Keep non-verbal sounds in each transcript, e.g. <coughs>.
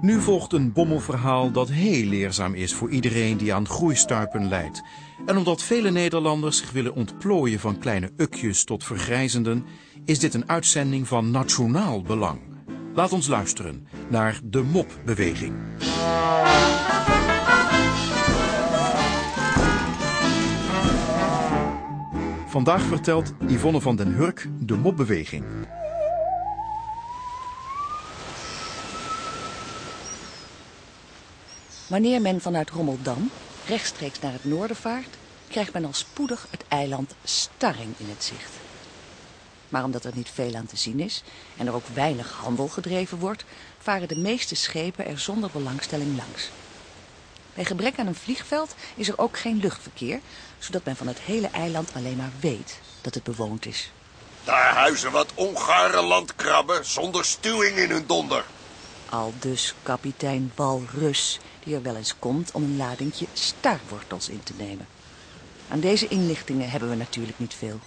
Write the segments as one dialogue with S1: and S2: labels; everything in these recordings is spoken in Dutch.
S1: Nu volgt een bommelverhaal dat heel leerzaam is voor iedereen die aan groeistuipen lijdt. En omdat vele Nederlanders zich willen ontplooien van kleine ukjes tot vergrijzenden, is dit een uitzending van nationaal belang. Laat ons luisteren naar de mopbeweging. Vandaag vertelt Yvonne van den Hurk de mopbeweging.
S2: Wanneer men vanuit Rommeldam rechtstreeks naar het noorden vaart, krijgt men al spoedig het eiland Starring in het zicht. Maar omdat er niet veel aan te zien is en er ook weinig handel gedreven wordt, varen de meeste schepen er zonder belangstelling langs. Bij gebrek aan een vliegveld is er ook geen luchtverkeer, zodat men van het hele eiland alleen maar weet dat het bewoond is.
S3: Daar huizen wat ongare landkrabben zonder stuwing in hun donder.
S2: Al dus kapitein Walrus, die er wel eens komt om een ladingje starwortels in te nemen. Aan deze inlichtingen hebben we natuurlijk niet veel.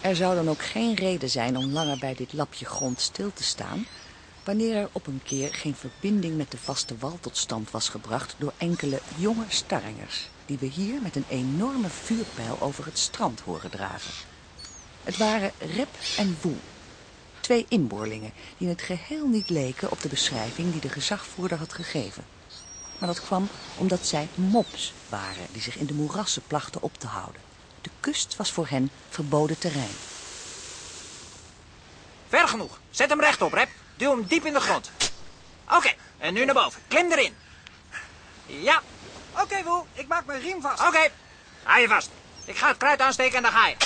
S2: Er zou dan ook geen reden zijn om langer bij dit lapje grond stil te staan... wanneer er op een keer geen verbinding met de vaste wal tot stand was gebracht... door enkele jonge starringers, die we hier met een enorme vuurpijl over het strand horen draven. Het waren Rep en Woe, twee inboorlingen die in het geheel niet leken op de beschrijving die de gezagvoerder had gegeven. Maar dat kwam omdat zij mops waren die zich in de moerassen plachten op te houden. De kust was voor hen verboden terrein.
S4: Ver genoeg. Zet hem rechtop, Rep. Duw hem diep in de grond. Oké, en nu naar boven. Klim erin. Ja,
S5: Oké, Woe, ik maak mijn riem vast.
S4: oké. Hou je vast. Ik ga het kruid aansteken en dan ga je.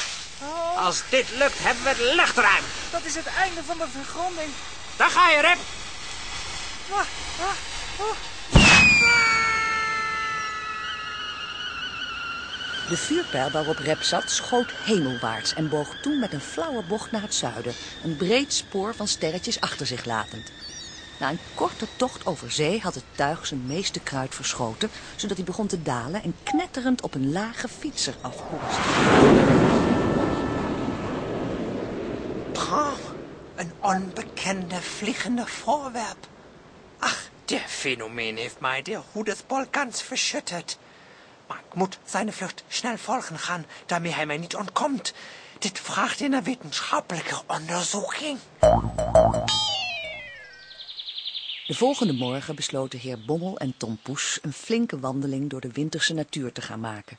S5: Oh,
S4: Als dit lukt, hebben we het luchtruim.
S5: dat is het einde van de vergronding.
S4: Daar ga je, Rep.
S5: Ah, ah, oh.
S2: De vuurpijl waarop Rep zat schoot hemelwaarts en boog toen met een flauwe bocht naar het zuiden, een breed spoor van sterretjes achter zich latend. Na een korte tocht over zee had het tuig zijn meeste kruid verschoten, zodat hij begon te dalen en knetterend op een lage fietser afkoerste.
S6: Oh, een onbekende vliegende voorwerp. Ach, der Phänomen heeft mij de Hudesbol ganz verschüttet. Maar ik moet zijn vlucht snel volgen gaan, daarmee hij mij niet ontkomt. Dit vraagt in een wetenschappelijke onderzoeking.
S2: De volgende morgen besloten heer Bommel en Tom Poes een flinke wandeling door de winterse natuur te gaan maken.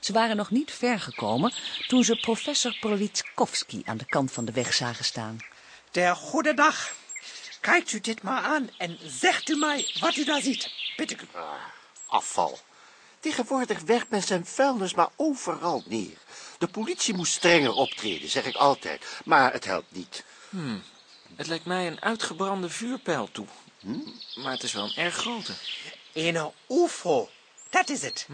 S2: Ze waren nog niet ver gekomen toen ze professor Politskowski aan de kant van de weg zagen staan.
S6: Der goede dag. Kijkt u dit maar aan en zegt u mij wat u daar ziet. Bitte.
S3: Afval. Tegenwoordig werkt men zijn vuilnis maar overal neer. De politie moet strenger optreden, zeg ik altijd. Maar het helpt niet.
S7: Het lijkt mij een uitgebrande vuurpijl toe. Maar het is wel een erg grote.
S6: Een UFO. Dat is het.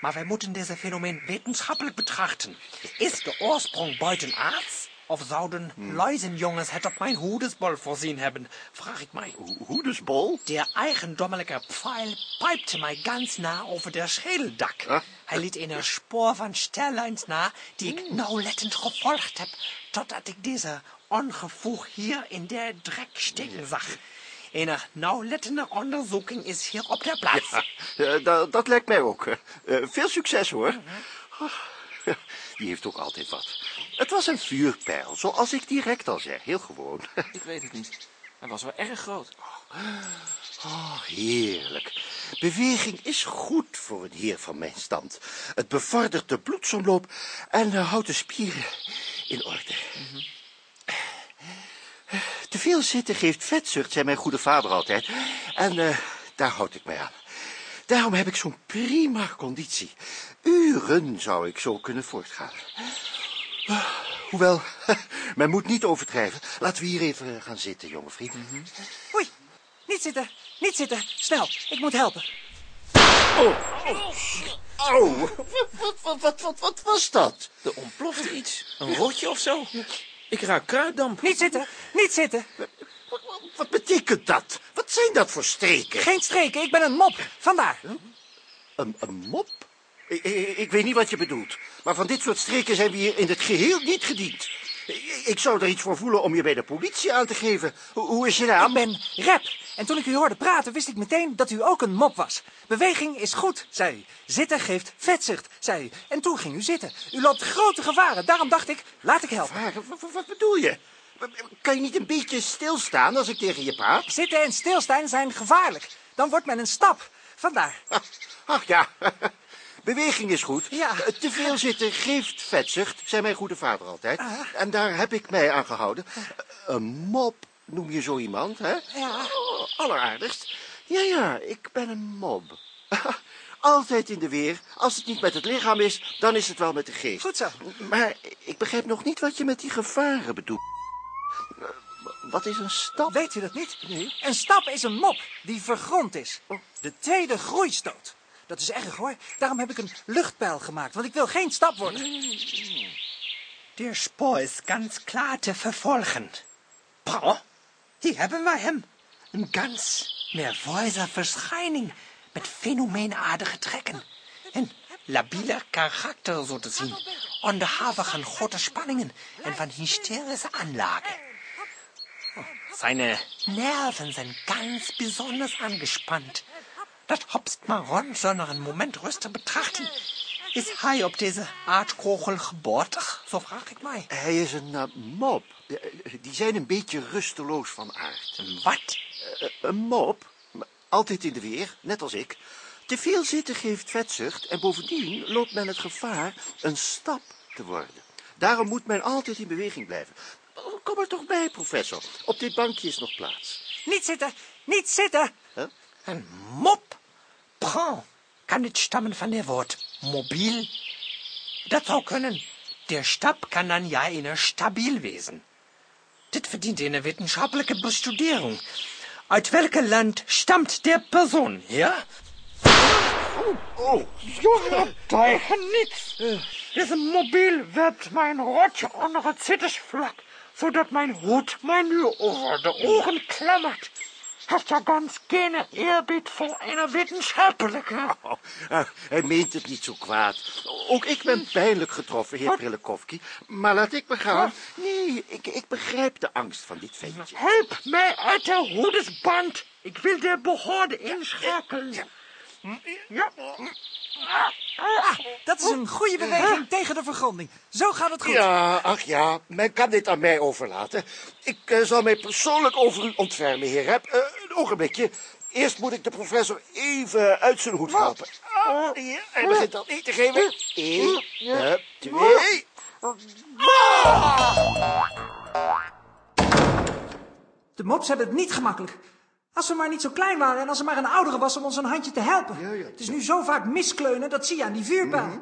S6: Maar wij moeten deze fenomeen wetenschappelijk betrachten. Is de oorsprong buitenaards? Of zouden luizenjongens het op mijn hoedesbol voorzien hebben? Vraag ik mij.
S3: Hoedesbol?
S6: Der eigendommelijke pfeil pijpte mij ganz na over der schedeldak. Hij liet een spoor van sterlijns na, die ik nauwlettend gevolgd heb, totdat ik deze ongevoeg hier in der drek steken zag. Een nauwlettende onderzoeking is hier op der plaats.
S3: Eh, dat, dat lijkt mij ook. Eh, veel succes, hoor. Ah, Die heeft ook altijd wat. Het was een vuurpijl, zoals ik direct al zei. Heel gewoon. <laughs>
S7: Ik weet het niet. Hij was wel erg groot.
S3: Oh, heerlijk. Beweging is goed voor een heer van mijn stand. Het bevordert de bloedsomloop en eh, houdt de spieren in orde. Te veel zitten geeft vetzucht, zei mijn goede vader altijd. En eh, daar houd ik mij aan. Daarom heb ik zo'n prima conditie. Uren zou ik zo kunnen voortgaan. Hoewel, <laughs> men moet niet overdrijven. Laten we hier even gaan zitten, jonge vriend.
S5: Oei, niet zitten, niet zitten. Snel, ik moet helpen.
S3: Au, wat, wat, wat, wat, wat was dat?
S7: Er ontplofte iets. Een rotje of zo. Ik ruik kruiddamp.
S5: Niet zitten, niet zitten.
S3: Wat, wat betekent dat? Wat zijn dat voor streken?
S5: Geen streken, ik ben een mop. Vandaar.
S3: Een, een mop? Ik, ik, ik weet niet wat je bedoelt. Maar van dit soort streken zijn we hier in het geheel niet gediend. Ik- Ik zou er iets voor voelen om je bij de politie aan te geven. Hoe, hoe is je naam?
S5: Ik ben Rep. En toen ik u hoorde praten, wist ik meteen dat u ook een mop was. Beweging is goed, zei u. Zitten geeft vetzucht, zei u. En toen ging u zitten. U loopt grote gevaren. Daarom dacht ik, laat ik helpen.
S3: Wat- wat bedoel je? Kan je niet een beetje stilstaan als ik tegen je praat?
S5: Zitten en stilstaan zijn gevaarlijk. Dan wordt men een stap. Vandaar.
S3: Ach ja, <laughs> beweging is goed.
S5: Ja.
S3: Eh, Te veel zitten geeft vetzucht, zei mijn goede vader altijd. En daar heb ik mij aan gehouden. Een mop noem je zo iemand, hè?
S5: Ja.
S3: Oh, alleraardigst. Ja, ja, ik ben een mob. <laughs> Altijd in de weer. Als het niet met het lichaam is, dan is het wel met de geest.
S5: Goed zo.
S3: Maar ik begrijp nog niet wat je met die gevaren bedoelt. Wat is een stap?
S5: Weet u dat niet?
S3: Nee.
S5: Een stap is een mop die vergrond is. De tweede groeistoot. Dat is erg hoor. Daarom heb ik een luchtpijl gemaakt, want ik wil geen stap worden.
S6: Der Spoor ist ganz klar te verfolgen. Bra, hier hebben wij hem. Een ganz nerveuzer verschijning met fenomenartige trekken. Een labieler karakter, so te zien. Onderhavig aan grote spanningen en van hysterische aanlagen. Seine Nerven sind ganz besonders angespannt. Dat hopst maar rond zonder een moment rustig betrachten. Is hij op deze aardkogel geboortig? Zo vraag ik mij.
S3: Hij is een eh, mop. Eh, Die zijn een beetje rusteloos van aard.
S6: Wat?
S3: Eh, Een mop, altijd in de weer, net als ik. Te veel zitten geeft vetzucht en bovendien loopt men het gevaar een stap te worden. Daarom moet men altijd in beweging blijven. Oh, Kom er toch bij, professor. Op dit bankje is nog plaats.
S5: Niet zitten, niet zitten.
S6: Een mop? Bra, kan dit stammen van het woord mobiel? Dat zou kunnen. Der stap kan dan ja in stabiel wezen. Dit verdient een wetenschappelijke bestudering. Uit welk land stamt der persoon, ja?
S3: Oh,
S6: Jongen, tegen niets. Deze mobiel werpt mijn rotje onder het zittersvlak, zodat mijn hoed mij nu over de ogen klemmert. Heeft ja ganz geen eerbied voor een wetenschappelijke.
S3: oh, eh, hij meent het niet zo kwaad. Ook ik ben pijnlijk getroffen, heer Prillekovski. Maar laat ik me gaan. Nee, ik, ik begrijp de angst van dit ventje.
S6: Help mij uit de hoedesband. Ik wil de behoorde inschakelen. Ja.
S5: Ah, dat is een goede beweging tegen de vergronding. Zo gaat het goed.
S3: Ja, ach ja, men kan dit aan mij overlaten. Ik eh, zal mij persoonlijk over u ontfermen, heer Rep. Eh, een ogenblikje. Eerst moet ik de professor even uit zijn hoed helpen. Ah, hier, hij begint al niet te geven. Eén, eh, twee.
S5: De mops hebben het niet gemakkelijk. Als we maar niet zo klein waren en als er maar een oudere was om ons een handje te helpen.
S3: Ja, ja.
S5: Het is nu zo vaak miskleunen, dat zie je aan die vuurpijl.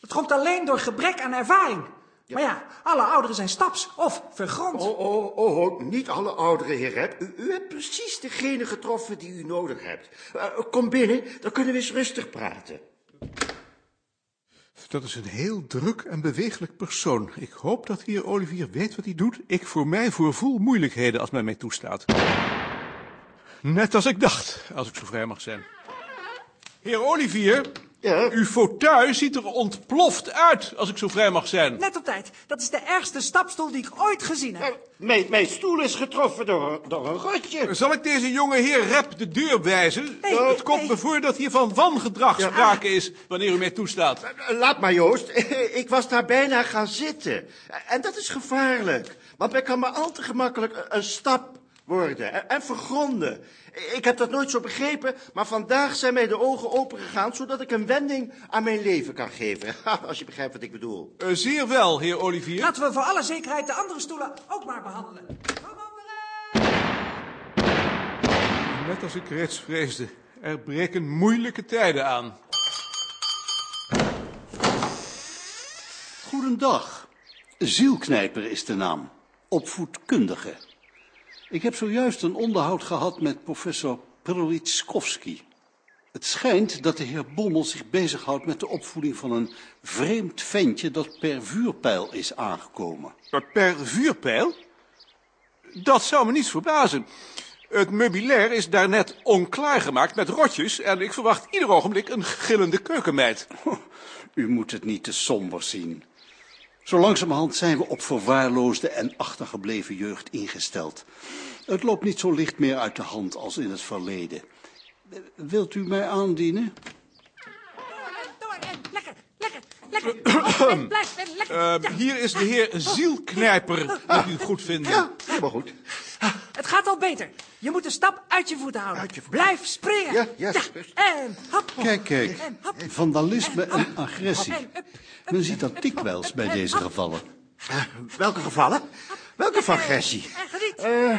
S5: Dat komt alleen door gebrek aan ervaring. Maar ja, alle ouderen zijn staps of vergrond.
S3: Oh, oh, oh, oh, niet alle ouderen, heer Rep. U, u hebt precies degene getroffen die u nodig hebt. Eh, kom binnen, dan kunnen we eens rustig praten.
S8: Dat is een heel druk en bewegelijk persoon. Ik hoop dat heer Olivier weet wat hij doet. Ik voor mij voorvoel moeilijkheden als men mij toestaat. Net als ik dacht, als ik zo vrij mag zijn. Heer Olivier,
S3: Ja?
S8: uw fauteuil ziet er ontploft uit, als ik zo vrij mag zijn.
S5: Net op tijd. Dat is de ergste stapstoel die ik ooit gezien heb.
S3: Mijn, mijn stoel is getroffen door, een- door een rotje.
S8: Zal ik deze jonge heer Rep de deur wijzen?
S5: Nee,
S8: het komt
S5: nee.
S8: me voor dat hier van wangedrag sprake is, wanneer u mij toestaat.
S3: Eh, Laat maar, Joost. <laughs> Ik was daar bijna gaan zitten. En dat is gevaarlijk. Want men kan maar al te gemakkelijk een stap worden en- en vergronden. Ik heb dat nooit zo begrepen, maar vandaag zijn mij de ogen opengegaan... zodat ik een wending aan mijn leven kan geven. <laughs> Als je begrijpt wat ik bedoel.
S8: Eh, zeer wel, heer Olivier.
S5: Laten we voor alle zekerheid de andere stoelen ook maar behandelen. Veranderen!
S8: Net als ik reeds vreesde, er breken moeilijke tijden aan.
S9: Goedendag. Zielknijper is de naam. Opvoedkundige. Ik heb zojuist een onderhoud gehad met professor Prolitskowski. Het schijnt dat de heer Bommel zich bezighoudt met de opvoeding van een vreemd ventje dat per vuurpijl is aangekomen.
S8: Per vuurpijl? Dat zou me niets verbazen. Het meubilair is daarnet onklaargemaakt met rotjes en ik verwacht ieder ogenblik een gillende keukenmeid. <laughs>
S9: U moet het niet te somber zien. Zo langzamerhand zijn we op verwaarloosde en achtergebleven jeugd ingesteld. Het loopt niet zo licht meer uit de hand als in het verleden. Wilt u mij aandienen?
S5: Lekker. Blijf <coughs> en lekker.
S8: Eh, hier is de heer Zielknijper, moet u het goed vinden.
S3: Ja, helemaal goed.
S5: Het gaat al beter. Je moet de stap uit je voeten houden.
S3: Uit je voeten.
S5: Blijf springen.
S3: Ja, ja.
S5: En hop.
S9: Kijk, kijk.
S5: En hop.
S9: Vandalisme en agressie.
S5: En up.
S9: Men ziet dat dikwijls bij deze gevallen.
S3: Eh, welke gevallen? Welke van agressie?
S5: Geniet.
S3: Eh,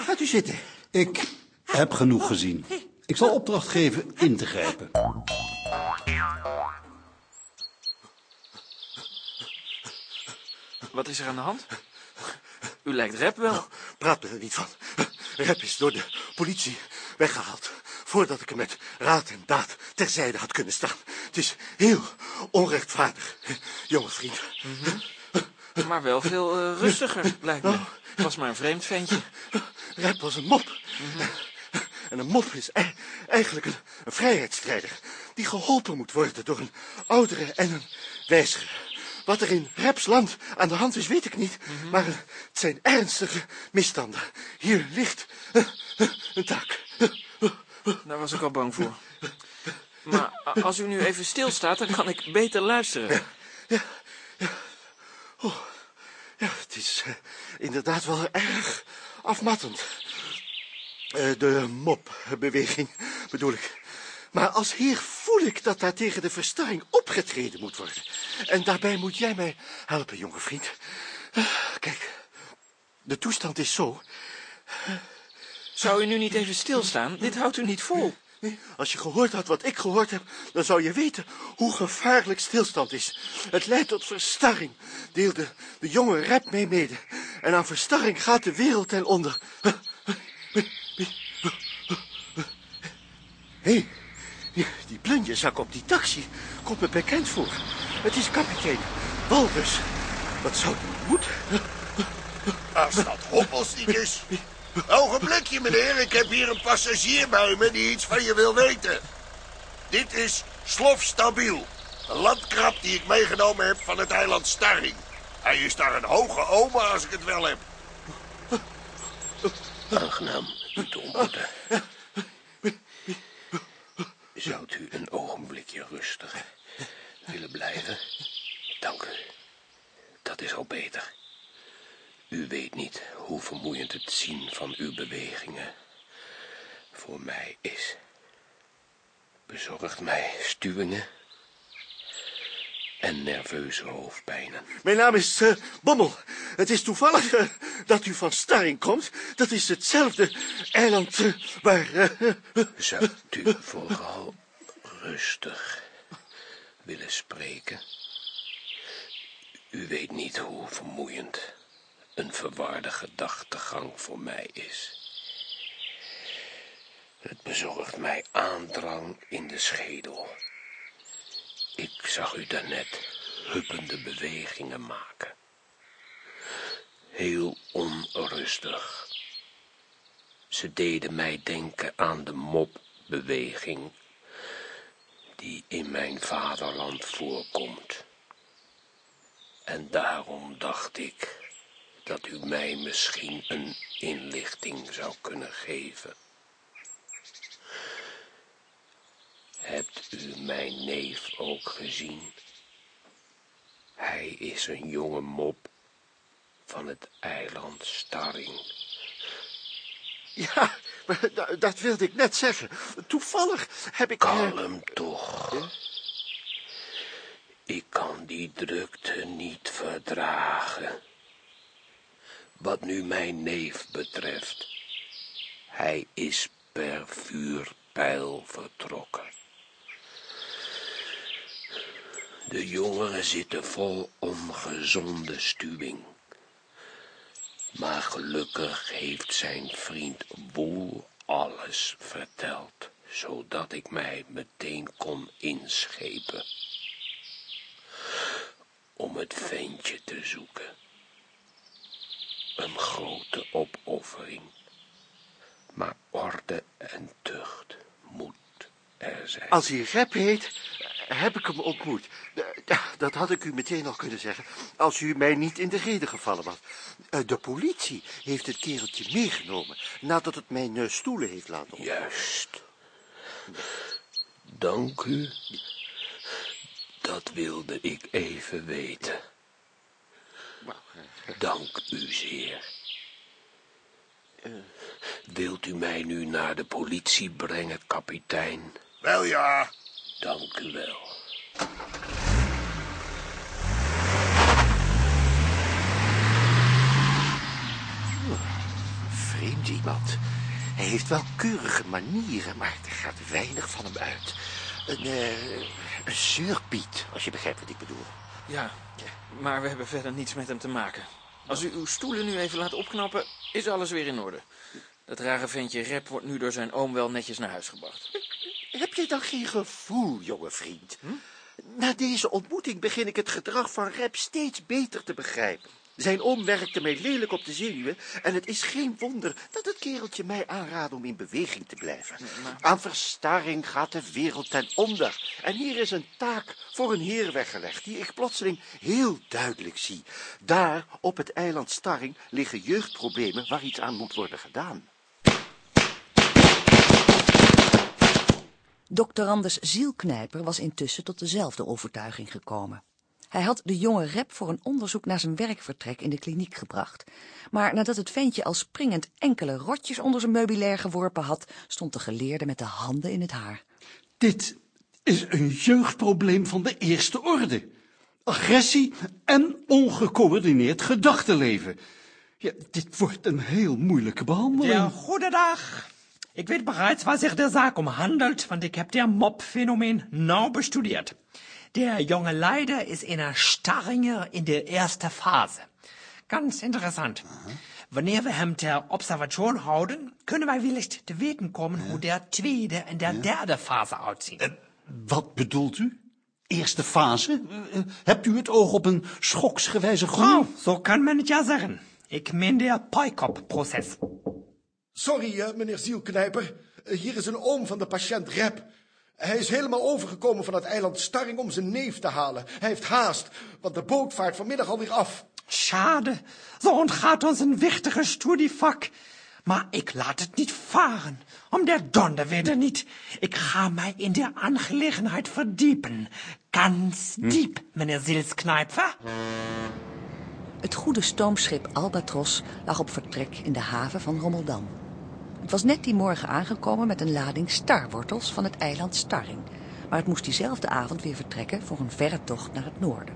S3: gaat u zitten.
S9: Ik heb genoeg gezien. Ik zal opdracht geven in te grijpen.
S7: Wat is er aan de hand? U lijkt rep wel.
S3: Praat me er niet van. Rep is door de politie weggehaald. Voordat ik er met raad en daad terzijde had kunnen staan. Het is heel onrechtvaardig, jonge vriend.
S7: Maar wel veel eh, rustiger, lijkt me. Het was maar een vreemd ventje.
S3: Rep was een mop. En een mop is e- eigenlijk een, een vrijheidsstrijder. Die geholpen moet worden door een oudere en een wijzere. Wat er in Reps land aan de hand is, weet ik niet. Maar het zijn ernstige misstanden. Hier ligt eh, eh, een taak.
S7: Daar was ik al bang voor. Maar als u nu even stilstaat, dan kan ik beter luisteren.
S3: Ja, het is eh, inderdaad wel erg afmattend. De mopbeweging bedoel ik. Maar als heer voel ik dat daar tegen de verstarring opgetreden moet worden. En daarbij moet jij mij helpen, jonge vriend. Kijk, de toestand is zo.
S7: Zou u nu niet even stilstaan? Dit houdt u niet vol.
S3: Als je gehoord had wat ik gehoord heb, dan zou je weten hoe gevaarlijk stilstand is. Het leidt tot verstarring, deelde de jonge rep mee mede. En aan verstarring gaat de wereld ten onder. Hé, hey, die, die plunjezak op die taxi komt me bekend voor. Het is kapitein Walbus. Wat zou die moeten?
S10: Als dat hoppels niet is. Ogenblikje, meneer. Ik heb hier een passagier bij me die iets van je wil weten. Dit is Slof Stabiel. Een landkrab die ik meegenomen heb van het eiland Starring. Hij is daar een hoge oma als ik het wel heb.
S11: Aangenaam u te ontmoeten. Zou u een ogenblikje rustig willen blijven? Dank u. Dat is al beter. U weet niet hoe vermoeiend het zien van uw bewegingen voor mij is. Bezorgt mij stuwingen en nerveuze hoofdpijnen.
S3: Mijn naam is eh, Bommel. Het is toevallig eh, dat u van Starring komt. Dat is hetzelfde eiland eh, waar...
S11: Zou u vooral rustig willen spreken? U weet niet hoe vermoeiend een verwarde gedachtegang voor mij is. Het bezorgt mij aandrang in de schedel. Ik zag u daarnet huppende bewegingen maken. Heel onrustig. Ze deden mij denken aan de mopbeweging die in mijn vaderland voorkomt. En daarom dacht ik dat u mij misschien een inlichting zou kunnen geven. Hebt u mijn neef ook gezien? Hij is een jonge mop van het eiland Starring.
S3: ja, <laughs> dat wilde ik net zeggen. Toevallig heb ik...
S11: Kalm toch. Ik kan die drukte niet verdragen. Wat nu mijn neef betreft, hij is per vuurpijl vertrokken. De jongeren zitten vol ongezonde stuwing. Maar gelukkig heeft zijn vriend Woel alles verteld, zodat ik mij meteen kon inschepen. Om het ventje te zoeken. Een grote opoffering. Maar orde en tucht.
S3: Als hij Rep heet, heb ik hem ontmoet. Dat had ik u meteen al kunnen zeggen, als u mij niet in de reden gevallen was. Eh, De politie heeft het kereltje meegenomen, nadat het mijn stoelen heeft laten op.
S11: Juist. Dank u. Dat wilde ik even weten. Dank u zeer. Wilt u mij nu naar de politie brengen, kapitein?
S10: Wel ja.
S11: Dank u wel.
S3: Vreemd iemand. Hij heeft wel keurige manieren, maar er gaat weinig van hem uit. Een, eh, een zeurpiet, als je begrijpt wat ik bedoel.
S7: Ja, maar we hebben verder niets met hem te maken. Als u uw stoelen nu even laat opknappen, is alles weer in orde. Dat rare ventje Rep wordt nu door zijn oom wel netjes naar huis gebracht.
S3: Heb je dan geen gevoel, jonge vriend? Na deze ontmoeting begin ik het gedrag van Rep steeds beter te begrijpen. Zijn oom werkte mij lelijk op de zenuwen en het is geen wonder dat het kereltje mij aanraadt om in beweging te blijven. Aan verstarring gaat de wereld ten onder. En hier is een taak voor een heer weggelegd, die ik plotseling heel duidelijk zie. Daar, op het eiland Starring, liggen jeugdproblemen waar iets aan moet worden gedaan.
S2: Doctorandus Zielknijper was intussen tot dezelfde overtuiging gekomen. Hij had de jonge rep voor een onderzoek naar zijn werkvertrek in de kliniek gebracht. Maar nadat het ventje al springend enkele rotjes onder zijn meubilair geworpen had, stond de geleerde met de handen in het haar.
S9: Dit is een jeugdprobleem van de eerste orde. Agressie en ongecoördineerd gedachtenleven. Ja, dit wordt een heel moeilijke behandeling.
S6: Ja, goedendag. Ik weet bereits, waar zich de zaak om handelt, want ik heb der Mob-Phänomen nauw bestudeerd. Der junge Leider ist in der Starringer in der ersten Phase. Ganz interessant. Wanneer we hem ter observation houden, kunnen wij wellicht te weten komen hoe der tweede en der derde fase uitzien.
S9: Wat bedoelt u? Eerste fase? Eh, Hebt u het oog op een schoksgewijze groei?
S6: Oh, zo kan men het ja zeggen. Ik meen der Peikop-proces.
S10: Sorry, eh, meneer Zielknijper. Eh, Hier is een oom van de patiënt Rep. Hij is helemaal overgekomen van het eiland Starring om zijn neef te halen. Hij heeft haast, want de boot vaart vanmiddag alweer af.
S6: Schade, zo ontgaat ons een wichtige studievak. Maar ik laat het niet varen, om der donderwetter niet. Ik ga mij in de aangelegenheid verdiepen. Ganz diep, meneer Zielsknijper.
S2: Het goede stoomschip Albatros lag op vertrek in de haven van Rommeldam. Het was net die morgen aangekomen met een lading starwortels van het eiland Starring. Maar het moest diezelfde avond weer vertrekken voor een verre tocht naar het noorden.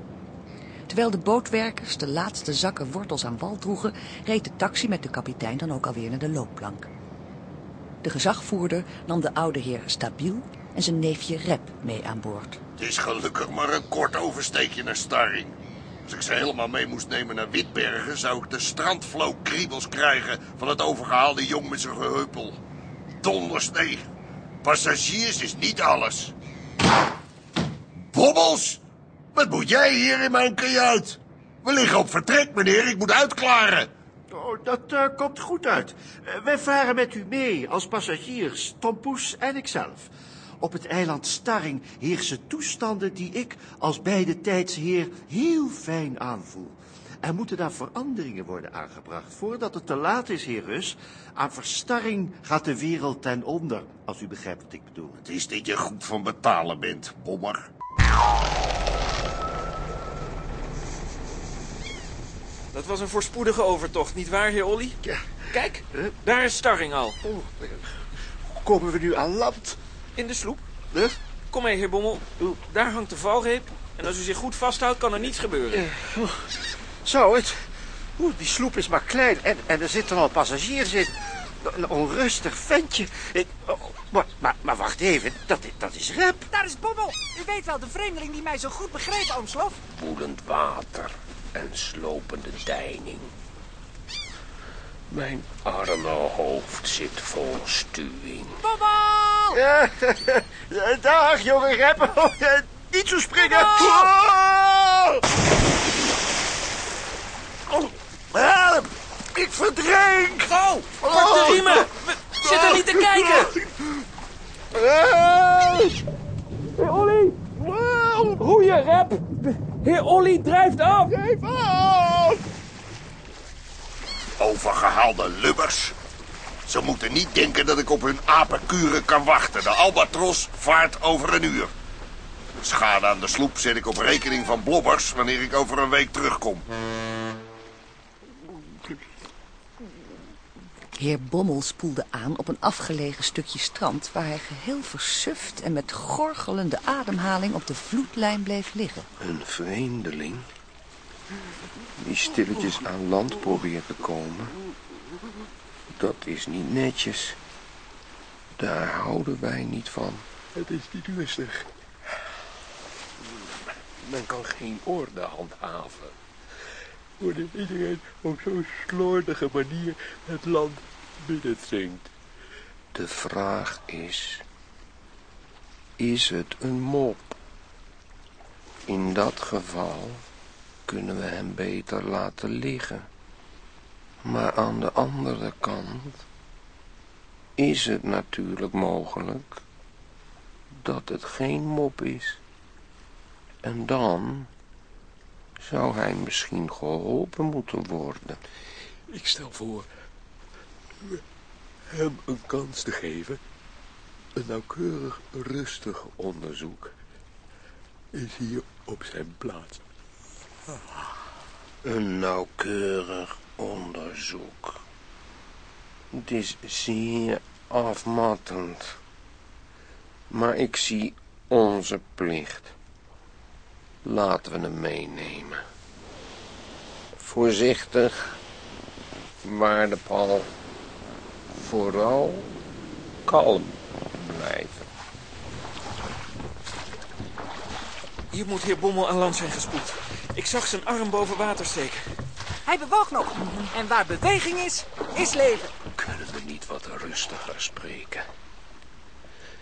S2: Terwijl de bootwerkers de laatste zakken wortels aan wal droegen, reed de taxi met de kapitein dan ook alweer naar de loopplank. De gezagvoerder nam de oude heer Stabiel en zijn neefje Rep mee aan boord.
S10: Het is gelukkig maar een kort oversteekje naar Starring. Als ik ze helemaal mee moest nemen naar Witbergen... zou ik de strandvloot kriebels krijgen van het overgehaalde jong met zijn geheupel. Donders, nee. Passagiers is niet alles. Bobbels! Wat moet jij hier in mijn kajuit? We liggen op vertrek, meneer. Ik moet uitklaren.
S3: Oh, dat eh, komt goed uit. Eh, wij varen met u mee als passagiers, Tom Poes en ikzelf. Op het eiland Starring heersen toestanden die ik als beide tijdsheer heel fijn aanvoel. Er moeten daar veranderingen worden aangebracht voordat het te laat is, heer Rus. Aan verstarring gaat de wereld ten onder, als u begrijpt wat ik bedoel.
S10: Het is dat je goed van betalen bent, bommer.
S7: Dat was een voorspoedige overtocht, nietwaar, heer Olly?
S3: Ja.
S7: Kijk, daar is Starring al.
S3: Oh, komen we nu aan land?
S7: In de sloep.
S3: Huh?
S7: Kom mee, heer Bommel. Daar hangt de valreep. En als u zich goed vasthoudt, kan er niets gebeuren.
S3: Zou het? Oeh, die sloep is maar klein en, en er zitten al passagiers in. Een onrustig ventje. Ik, oh, maar, maar, maar wacht even, dat, is- dat is Rep.
S4: Daar is Bommel. U weet wel, de vreemdeling die mij zo goed begreep, oom Slof.
S11: Woedend water en slopende deining. Mijn arme hoofd zit vol stuwing.
S4: Bommel!
S3: Ja, <laughs> dag, jonge Rep. Oh, <laughs> eh, niet zo springen.
S4: Oh!
S3: Oh, help! Ik verdrink!
S7: Oh, pak de riemen! We zitten niet te kijken!
S3: Help!
S7: Olly! Hoe je, Rep? Heer Olly drijft af!
S10: Drijf af! Overgehaalde lubbers. Ze moeten niet denken dat ik op hun apenkuren kan wachten. De albatros vaart over een uur. Schade aan de sloep zet ik op rekening van blobbers wanneer ik over een week terugkom.
S2: Heer Bommel spoelde aan op een afgelegen stukje strand... waar hij geheel versuft en met gorgelende ademhaling op de vloedlijn bleef liggen.
S11: Een vreemdeling die stilletjes aan land probeert te komen. Dat is niet netjes. Daar houden wij niet van. Het is niet rustig. Men kan geen orde handhaven. Wanneer iedereen op zo'n slordige manier het land binnendringt. De vraag is... Is het een mop? In dat geval kunnen we hem beter laten liggen. Maar aan de andere kant is het natuurlijk mogelijk dat het geen mop is. En dan zou hij misschien geholpen moeten worden. Ik stel voor hem een kans te geven. Een nauwkeurig, rustig onderzoek is hier op zijn plaats. Een nauwkeurig onderzoek. Het is zeer afmattend. Maar ik zie onze plicht. Laten we hem meenemen. Voorzichtig, waarde Paul. Vooral kalm blijven.
S7: Hier moet heer Bommel aan land zijn gespoeld. Ik zag zijn arm boven water steken.
S5: Hij bewoog nog. En waar beweging is, is leven.
S11: Kunnen we niet wat rustiger spreken?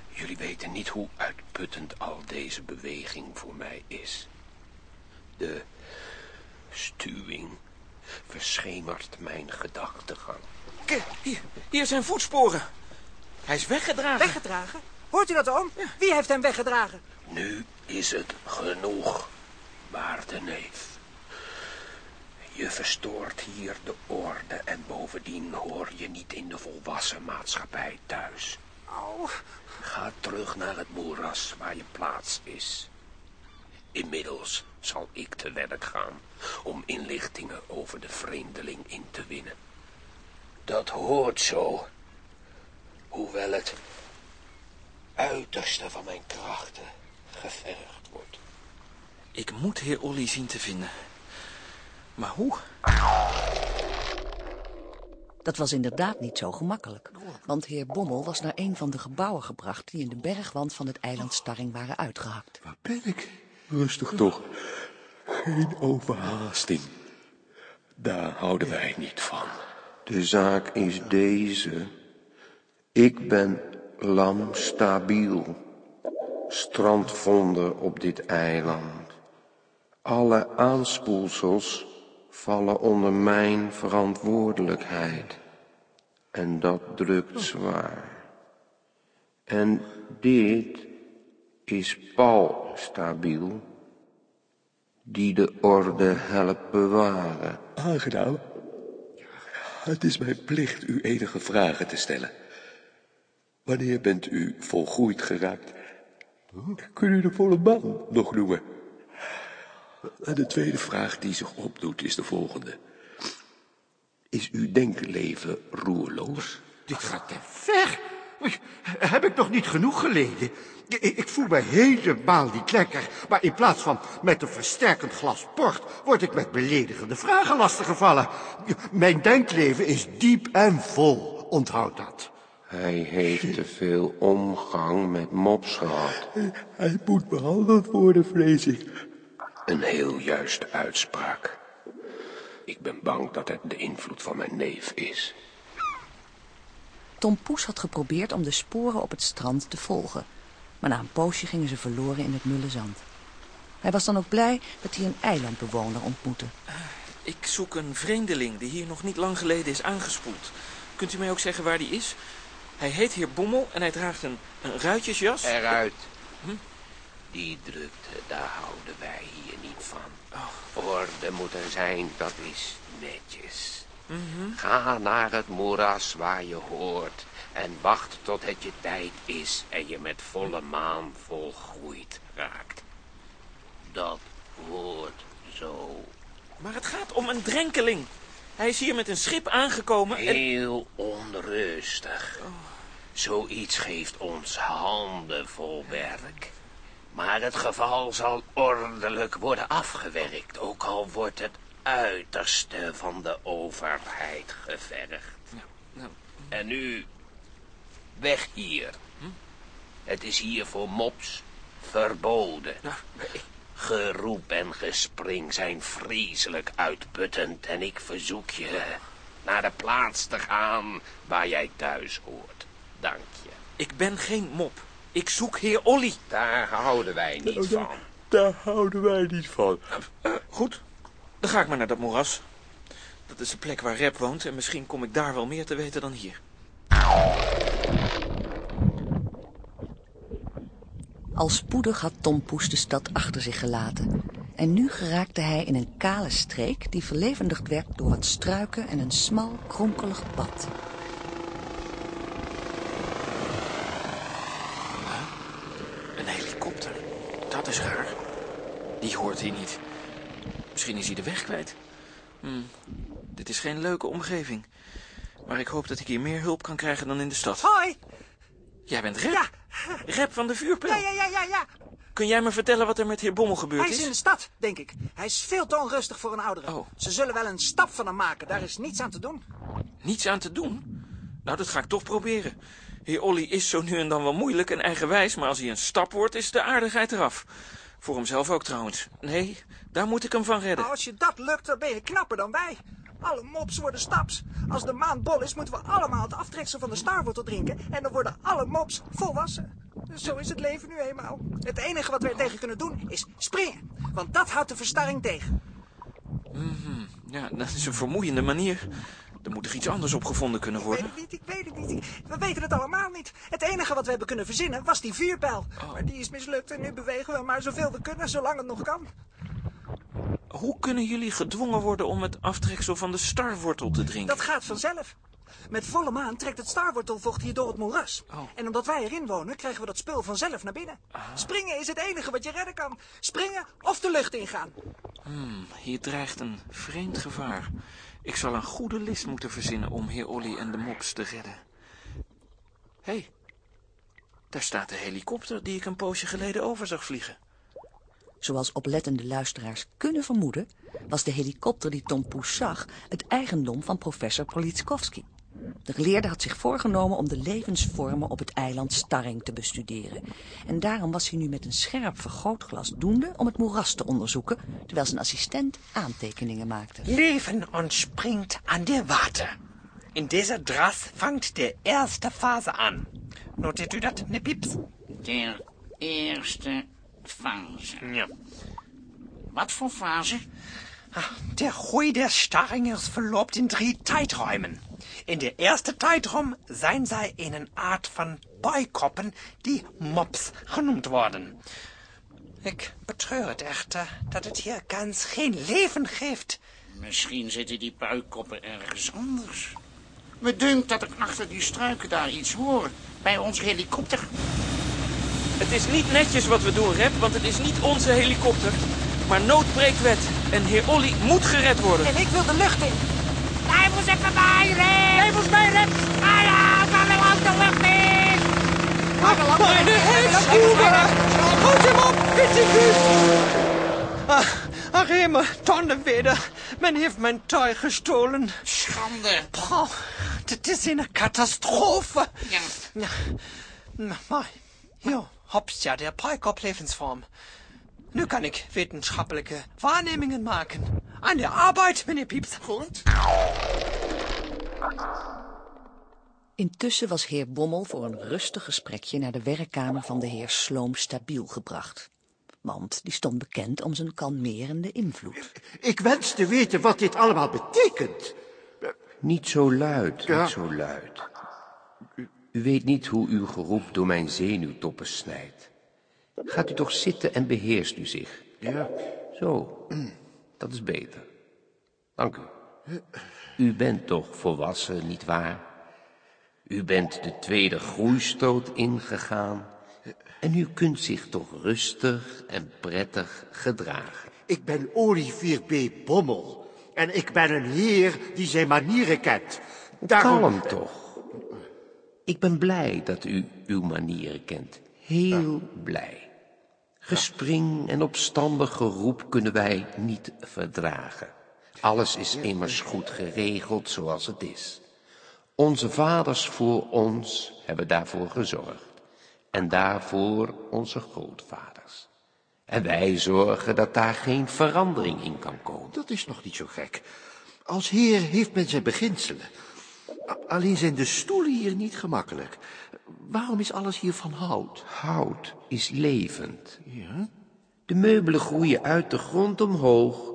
S11: Jullie weten niet hoe uitputtend al deze beweging voor mij is. De stuwing verschemert mijn gedachtegang.
S7: Kijk, hier, hier zijn voetsporen. Hij is weggedragen.
S5: Weggedragen? Hoort u dat, oom? Wie heeft hem weggedragen?
S11: Nu is het genoeg, waarde neef. Je verstoort hier de orde en bovendien hoor je niet in de volwassen maatschappij thuis.
S5: Oh.
S11: Ga terug naar het moeras waar je plaats is. Inmiddels zal ik te werk gaan om inlichtingen over de vreemdeling in te winnen. Dat hoort zo, hoewel het uiterste van mijn krachten gevergd wordt.
S7: Ik moet heer Olly zien te vinden. Maar hoe?
S2: Dat was inderdaad niet zo gemakkelijk. Want heer Bommel was naar een van de gebouwen gebracht... die in de bergwand van het eiland Starring waren uitgehakt.
S11: Waar ben ik? Rustig toch. Geen overhaasting. Daar houden wij niet van. De zaak is deze. Ik ben lam stabiel. Strandvonder op dit eiland. Alle aanspoelsels vallen onder mijn verantwoordelijkheid. En dat drukt zwaar. En dit is Paul stabiel, die de orde helpt bewaren. Aangenaam. Het is mijn plicht u enige vragen te stellen. Wanneer bent u volgroeid geraakt? Kun u de volle man nog noemen? En de tweede vraag die zich opdoet is de volgende. Is uw denkleven roerloos?
S3: Dit gaat te ver. Heb ik nog niet genoeg geleden? Ik, ik voel me helemaal niet lekker. Maar in plaats van met een versterkend glas port... word ik met beledigende vragen lastiggevallen. Mijn denkleven is diep en vol. Onthoud dat.
S11: Hij heeft te veel omgang met mops gehad.
S12: Hij moet behandeld worden, vrees ik.
S11: Een heel juiste uitspraak. Ik ben bang dat het de invloed van mijn neef is.
S2: Tom Poes had geprobeerd om de sporen op het strand te volgen. Maar na een poosje gingen ze verloren in het mulle zand. Hij was dan ook blij dat hij een eilandbewoner ontmoette.
S7: Ik zoek een vreemdeling die hier nog niet lang geleden is aangespoeld. Kunt u mij ook zeggen waar die is? Hij heet heer Bommel en hij draagt een, een ruitjesjas.
S11: Eruit.
S7: Hm?
S11: Die drukte, daar houden wij hier niet van. Orde moet er zijn, dat is netjes. Ga naar het moeras waar je hoort en wacht tot het je tijd is en je met volle maan volgroeid raakt. Dat hoort zo.
S7: Maar het gaat om een drenkeling. Hij is hier met een schip aangekomen en...
S11: Heel onrustig. Zoiets geeft ons handen vol werk. Maar het geval zal ordelijk worden afgewerkt, ook al wordt het uiterste van de overheid gevergd.
S7: nou.
S11: En nu, weg hier. Het is hier voor mops verboden. Geroep en gespring zijn vreselijk uitputtend en ik verzoek je naar de plaats te gaan waar jij thuis hoort. Dank je.
S7: Ik ben geen mop. Ik zoek heer Olly.
S11: Daar houden wij niet van.
S12: Daar houden wij niet van.
S7: Goed, dan ga ik maar naar dat moeras. Dat is de plek waar Rep woont en misschien kom ik daar wel meer te weten dan hier.
S2: Al spoedig had Tom Poes de stad achter zich gelaten. En nu geraakte hij in een kale streek die verlevendigd werd door wat struiken en een smal, kronkelig pad.
S7: Een helikopter. Dat is raar. Die hoort hier niet. Misschien is hij de weg kwijt. Hm, dit is geen leuke omgeving. Maar ik hoop dat ik hier meer hulp kan krijgen dan in de stad.
S5: Hoi!
S7: Jij bent Rep?
S5: Ja.
S7: Rep van de vuurpijl.
S5: Ja, ja, ja, ja, ja.
S7: Kun jij me vertellen wat er met heer Bommel gebeurd
S5: Hij is in de stad, denk ik. Hij is veel te onrustig voor een oudere.
S7: Oh.
S5: Ze zullen wel een stap van hem maken. Daar is niets aan te doen.
S7: Niets aan te doen? Nou, dat ga ik toch proberen. Heer Olly is zo nu en dan wel moeilijk en eigenwijs, maar als hij een stap wordt, is de aardigheid eraf. Voor hemzelf ook trouwens. Nee, daar moet ik hem van redden.
S5: Maar als je dat lukt, dan ben je knapper dan wij. Alle mops worden staps. Als de maan bol is, moeten we allemaal het aftreksel van de starwortel drinken. En dan worden alle mops volwassen. Zo is het leven nu eenmaal. Het enige wat wij er tegen kunnen doen, is springen. Want dat houdt de verstarring tegen.
S7: Ja, dat is een vermoeiende manier. Er moet toch iets anders op gevonden kunnen
S5: Ik weet
S7: worden?
S5: het niet, ik weet het niet. We weten het allemaal niet. Het enige wat we hebben kunnen verzinnen was die vuurpijl. Maar die is mislukt en nu bewegen we maar zoveel we kunnen, zolang het nog kan.
S7: Hoe kunnen jullie gedwongen worden om het aftreksel van de starwortel te drinken?
S5: Dat gaat vanzelf. Met volle maan trekt het starwortelvocht hier door het moeras. En omdat wij erin wonen, krijgen we dat spul vanzelf naar binnen. Springen is het enige wat je redden kan. Springen of de lucht ingaan.
S7: Hier dreigt een vreemd gevaar. Ik zal een goede list moeten verzinnen om heer Olly en de mops te redden. Hé, hey, daar staat de helikopter die ik een poosje geleden over zag vliegen.
S2: Zoals oplettende luisteraars kunnen vermoeden, was de helikopter die Tom Poes zag het eigendom van professor Politkovski. De geleerde had zich voorgenomen om de levensvormen op het eiland Starring te bestuderen. En daarom was hij nu met een scherp vergrootglas doende om het moeras te onderzoeken, terwijl zijn assistent aantekeningen maakte.
S6: Leven ontspringt an der Warte. In dieser Dras fangt de erste Phase an. Notiert u dat, ne Pieps?
S13: Der eerste fase.
S6: Ja.
S13: Wat voor fase?
S6: Ah, Der Hui der Starringers verloopt in drie tijdruimen. In de eerste tijdruim zijn zij in een aard van boykoppen die mops genoemd worden. Ik betreur het echter dat het hier ganz geen leven geeft.
S13: Misschien zitten die puikkoppen ergens anders. Me dunkt dat ik achter die struiken daar iets hoor. Bij ons helikopter.
S7: Het is niet netjes wat we doen, Rep, want het is niet onze helikopter. Maar nood breekt wet en heer Olly moet gered worden.
S5: En ik wil de lucht in.
S13: Hij moest even bij, Rep! Hij moest bij, Rep! Ah ja, maar we ook de lucht in!
S6: Meine Hilfsgruber! Houd hem op, bitte Ah, ach, immer, Donnerwetter. Men heeft mijn toy gestolen.
S13: Schande.
S6: Boah, dit is een catastrofe.
S13: Ja.
S6: Ja, na, maar hier, hops ja, der Preikorb-Lebensform. Nu kan ik wetenschappelijke waarnemingen maken. Aan de arbeid, meneer Pieps.
S13: Goed.
S2: Intussen was heer Bommel voor een rustig gesprekje naar de werkkamer van de heer Sloom Stabiel gebracht. Want die stond bekend om zijn kalmerende invloed.
S3: Ik wens te weten wat dit allemaal betekent.
S11: Niet zo luid,
S3: Ja.
S11: niet zo luid. U, u weet niet hoe uw geroep door mijn zenuwtoppen snijdt. Gaat u toch zitten en beheerst u zich.
S3: Ja.
S11: Zo, dat is beter. Dank u. U bent toch volwassen, nietwaar? U bent de tweede groeistoot ingegaan. En u kunt zich toch rustig en prettig gedragen.
S3: Ik ben Olivier B. Bommel. En ik ben een heer die zijn manieren kent. Daarom...
S11: Kalm toch. Ik ben blij dat u uw manieren kent. Heel blij. Gespring en opstandig geroep kunnen wij niet verdragen. Alles is immers goed geregeld zoals het is. Onze vaders voor ons hebben daarvoor gezorgd. En daarvoor onze grootvaders. En wij zorgen dat daar geen verandering in kan komen.
S3: Dat is nog niet zo gek. Als heer heeft men zijn beginselen. Alleen zijn de stoelen hier niet gemakkelijk. Waarom is alles hier van hout?
S11: Hout is levend.
S3: Ja?
S11: De meubelen groeien uit de grond omhoog.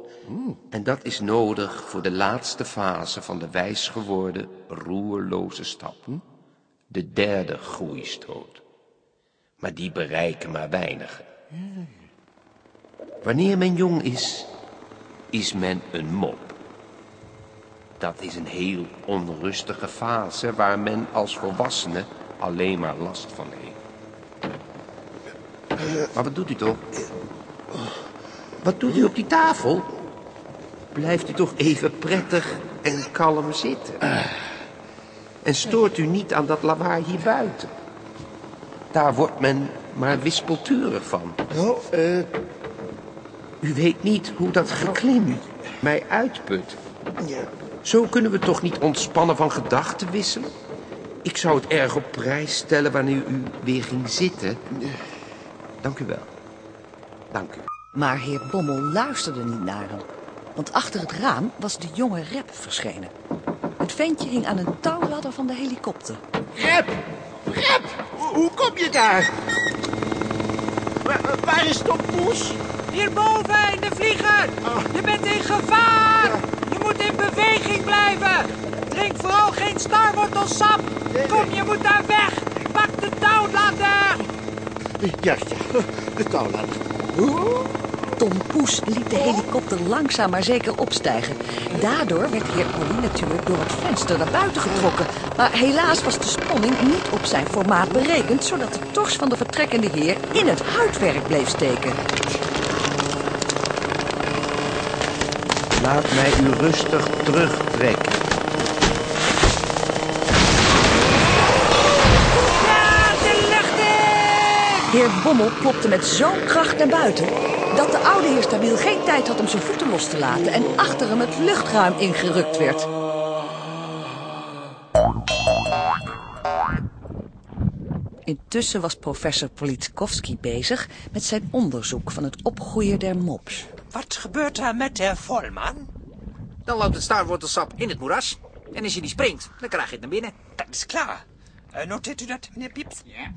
S11: En dat is nodig voor de laatste fase van de wijs geworden roerloze stap. De derde groeistoot. Maar die bereiken maar weinigen. Wanneer men jong is, is men een mop. Dat is een heel onrustige fase waar men als volwassene alleen maar last van heeft. Maar wat doet u toch? Wat doet u op die tafel? Blijft u toch even prettig en kalm zitten. En stoort u niet aan dat lawaai hier buiten. Daar wordt men maar wispelturig van.
S3: Nou, eh...
S11: U weet niet hoe dat geklim mij uitput.
S3: Ja.
S11: Zo kunnen we toch niet ontspannen van gedachten wisselen? Ik zou het erg op prijs stellen wanneer u weer ging zitten. Dank u wel. Dank u.
S2: Maar heer Bommel luisterde niet naar hem. Want achter het raam was de jonge Rep verschenen. Het ventje hing aan een touwladder van de helikopter.
S3: Rep! Rep! Hoe- kom je daar? Waar, waar is Tom Poes?
S4: Hierboven in de vlieger! Je bent in gevaar! In beweging blijven! Drink vooral geen starwortelsap! Kom, je moet daar weg! Pak de touwladder!
S3: Ja, ja, de touwladder.
S2: Tom Poes liet de helikopter langzaam maar zeker opstijgen. Daardoor werd heer Olly natuurlijk door het venster naar buiten getrokken. Maar helaas was de spanning niet op zijn formaat berekend... zodat de tors van de vertrekkende heer in het houtwerk bleef steken.
S11: Laat mij u rustig terugtrekken.
S4: Ja, de lucht in!
S2: Heer Bommel plopte met zo'n kracht naar buiten... dat de oude heer Stabiel geen tijd had om zijn voeten los te laten... en achter hem het luchtruim ingerukt werd. Intussen was professor Politkovski bezig met zijn onderzoek van het opgroeien der mops.
S6: Wat gebeurt er met de volman?
S4: Dan loopt het staarwortelsap in het moeras. En als je die springt, dan krijg je het naar binnen.
S6: Dat is klaar. Eh, noteert u dat, meneer Pieps?
S13: Ja.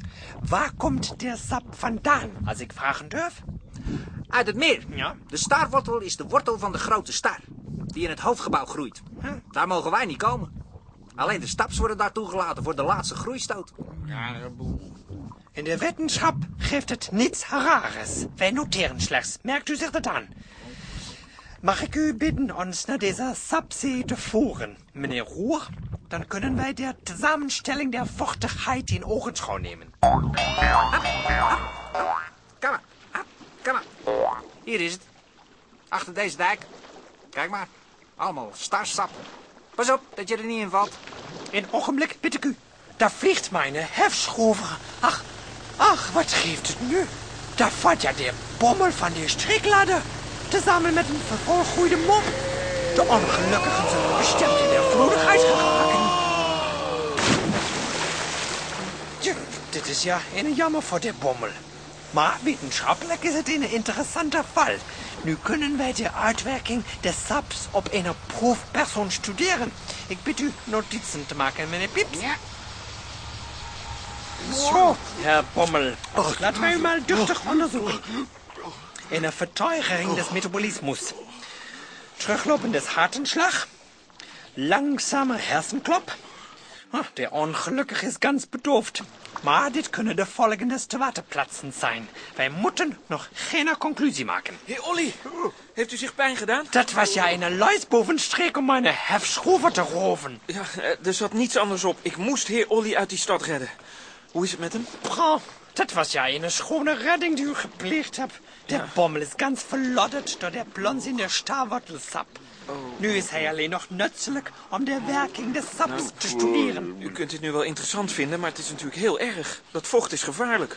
S6: Waar komt der sap vandaan, als ik vragen durf?
S4: Uit het meer.
S6: Ja.
S4: De staarwortel is de wortel van de grote staar. Die in het hoofdgebouw groeit. Daar mogen wij niet komen. Alleen de staps worden daar toegelaten voor de laatste groeistoot.
S13: Rare boel.
S6: In de wetenschap geeft het niets rares. Wij noteren slechts. Merkt u zich dat aan? Mag ik u bidden ons naar deze sapzee te voeren, meneer Roer? Dan kunnen wij de samenstelling der vochtigheid in ogenschouw nemen.
S4: Kom maar. Kom maar. Hier is het. Achter deze dijk. Kijk maar. Allemaal starsap. Pas op dat je er niet in valt.
S6: Een ogenblik, bid ik u. Daar vliegt mijn hefschroever. Ach, ach, wat geeft het nu? Daar valt ja de bommel van de strikladder. Tezamen met een vervolgroeide mop. De ongelukkigen zijn bestemd in der vloedigheid geraken. Dit is ja een jammer voor de bommel. Maar wetenschappelijk is het een interessante val. Nu kunnen wij de uitwerking des saps op een proefpersoon studeren. Ik bid u notizen te maken, meneer Pieps.
S13: Ja.
S6: Zo, Herr Bommel. Laten wij u mal duchtig onderzoeken. Een verteuring des Metabolismus. Teruglopendes hartenslag. Langsamer Herzenklop. Ah, Der Ongelukkige is ganz bedooft. Maar dit kunnen de volgende waterplaatsen zijn. Wij moeten nog geen conclusie maken.
S7: Heer Olly, heeft u zich pijn gedaan?
S6: Dat was ja een luisbovenstreek om mijn hefschroeven te roven.
S7: Ja, eh, er zat niets anders op. Ik moest heer Olly uit die stad redden. Hoe is het met hem?
S6: Oh, dat was ja een schone redding die u gepleegd hebt. De bommel is ganz verlodderd door de plons in de staarwortelsap. Nu is hij alleen nog nutselijk om de werking des saps te studeren.
S7: U kunt dit nu wel interessant vinden, maar het is natuurlijk heel erg. Dat vocht is gevaarlijk.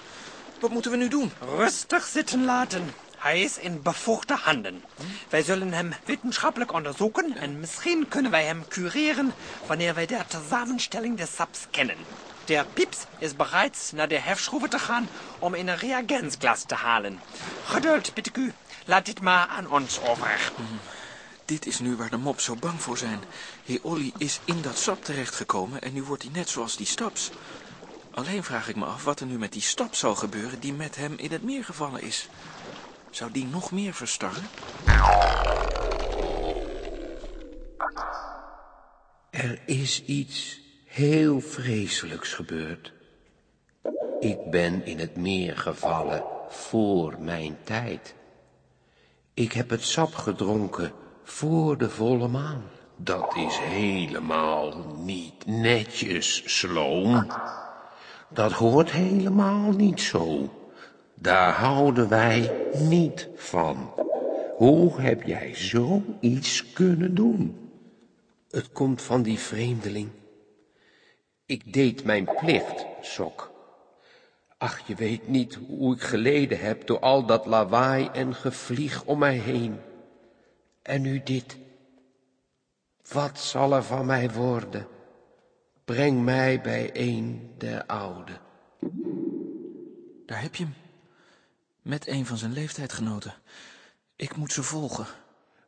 S7: Wat moeten we nu doen?
S6: Rustig zitten laten. Hij is in bevoegde handen. Wij zullen hem wetenschappelijk onderzoeken en misschien kunnen wij hem cureren wanneer wij de samenstelling des saps kennen. Der Pips is bereid naar de hefschroeven te gaan om in een reagenzglas te halen. Geduld, bitte u. Laat dit maar aan ons over.
S7: Dit is nu waar de mop zo bang voor zijn. Heer Olly is in dat sap terechtgekomen en nu wordt hij net zoals die staps. Alleen vraag ik me af wat er nu met die stap zal gebeuren die met hem in het meer gevallen is. Zou die nog meer verstarren?
S11: Er is iets heel vreselijks gebeurd. Ik ben in het meer gevallen voor mijn tijd. Ik heb het sap gedronken voor de volle maan. Dat is helemaal niet netjes, Sloom. Dat hoort helemaal niet zo. Daar houden wij niet van. Hoe heb jij zoiets kunnen doen? Het komt van die vreemdeling. Ik deed mijn plicht, Sok. Ach, je weet niet hoe ik geleden heb door al dat lawaai en gevlieg om mij heen. En nu dit. Wat zal er van mij worden? Breng mij bij een der ouden.
S7: Daar heb je hem. Met een van zijn leeftijdgenoten. Ik moet ze volgen.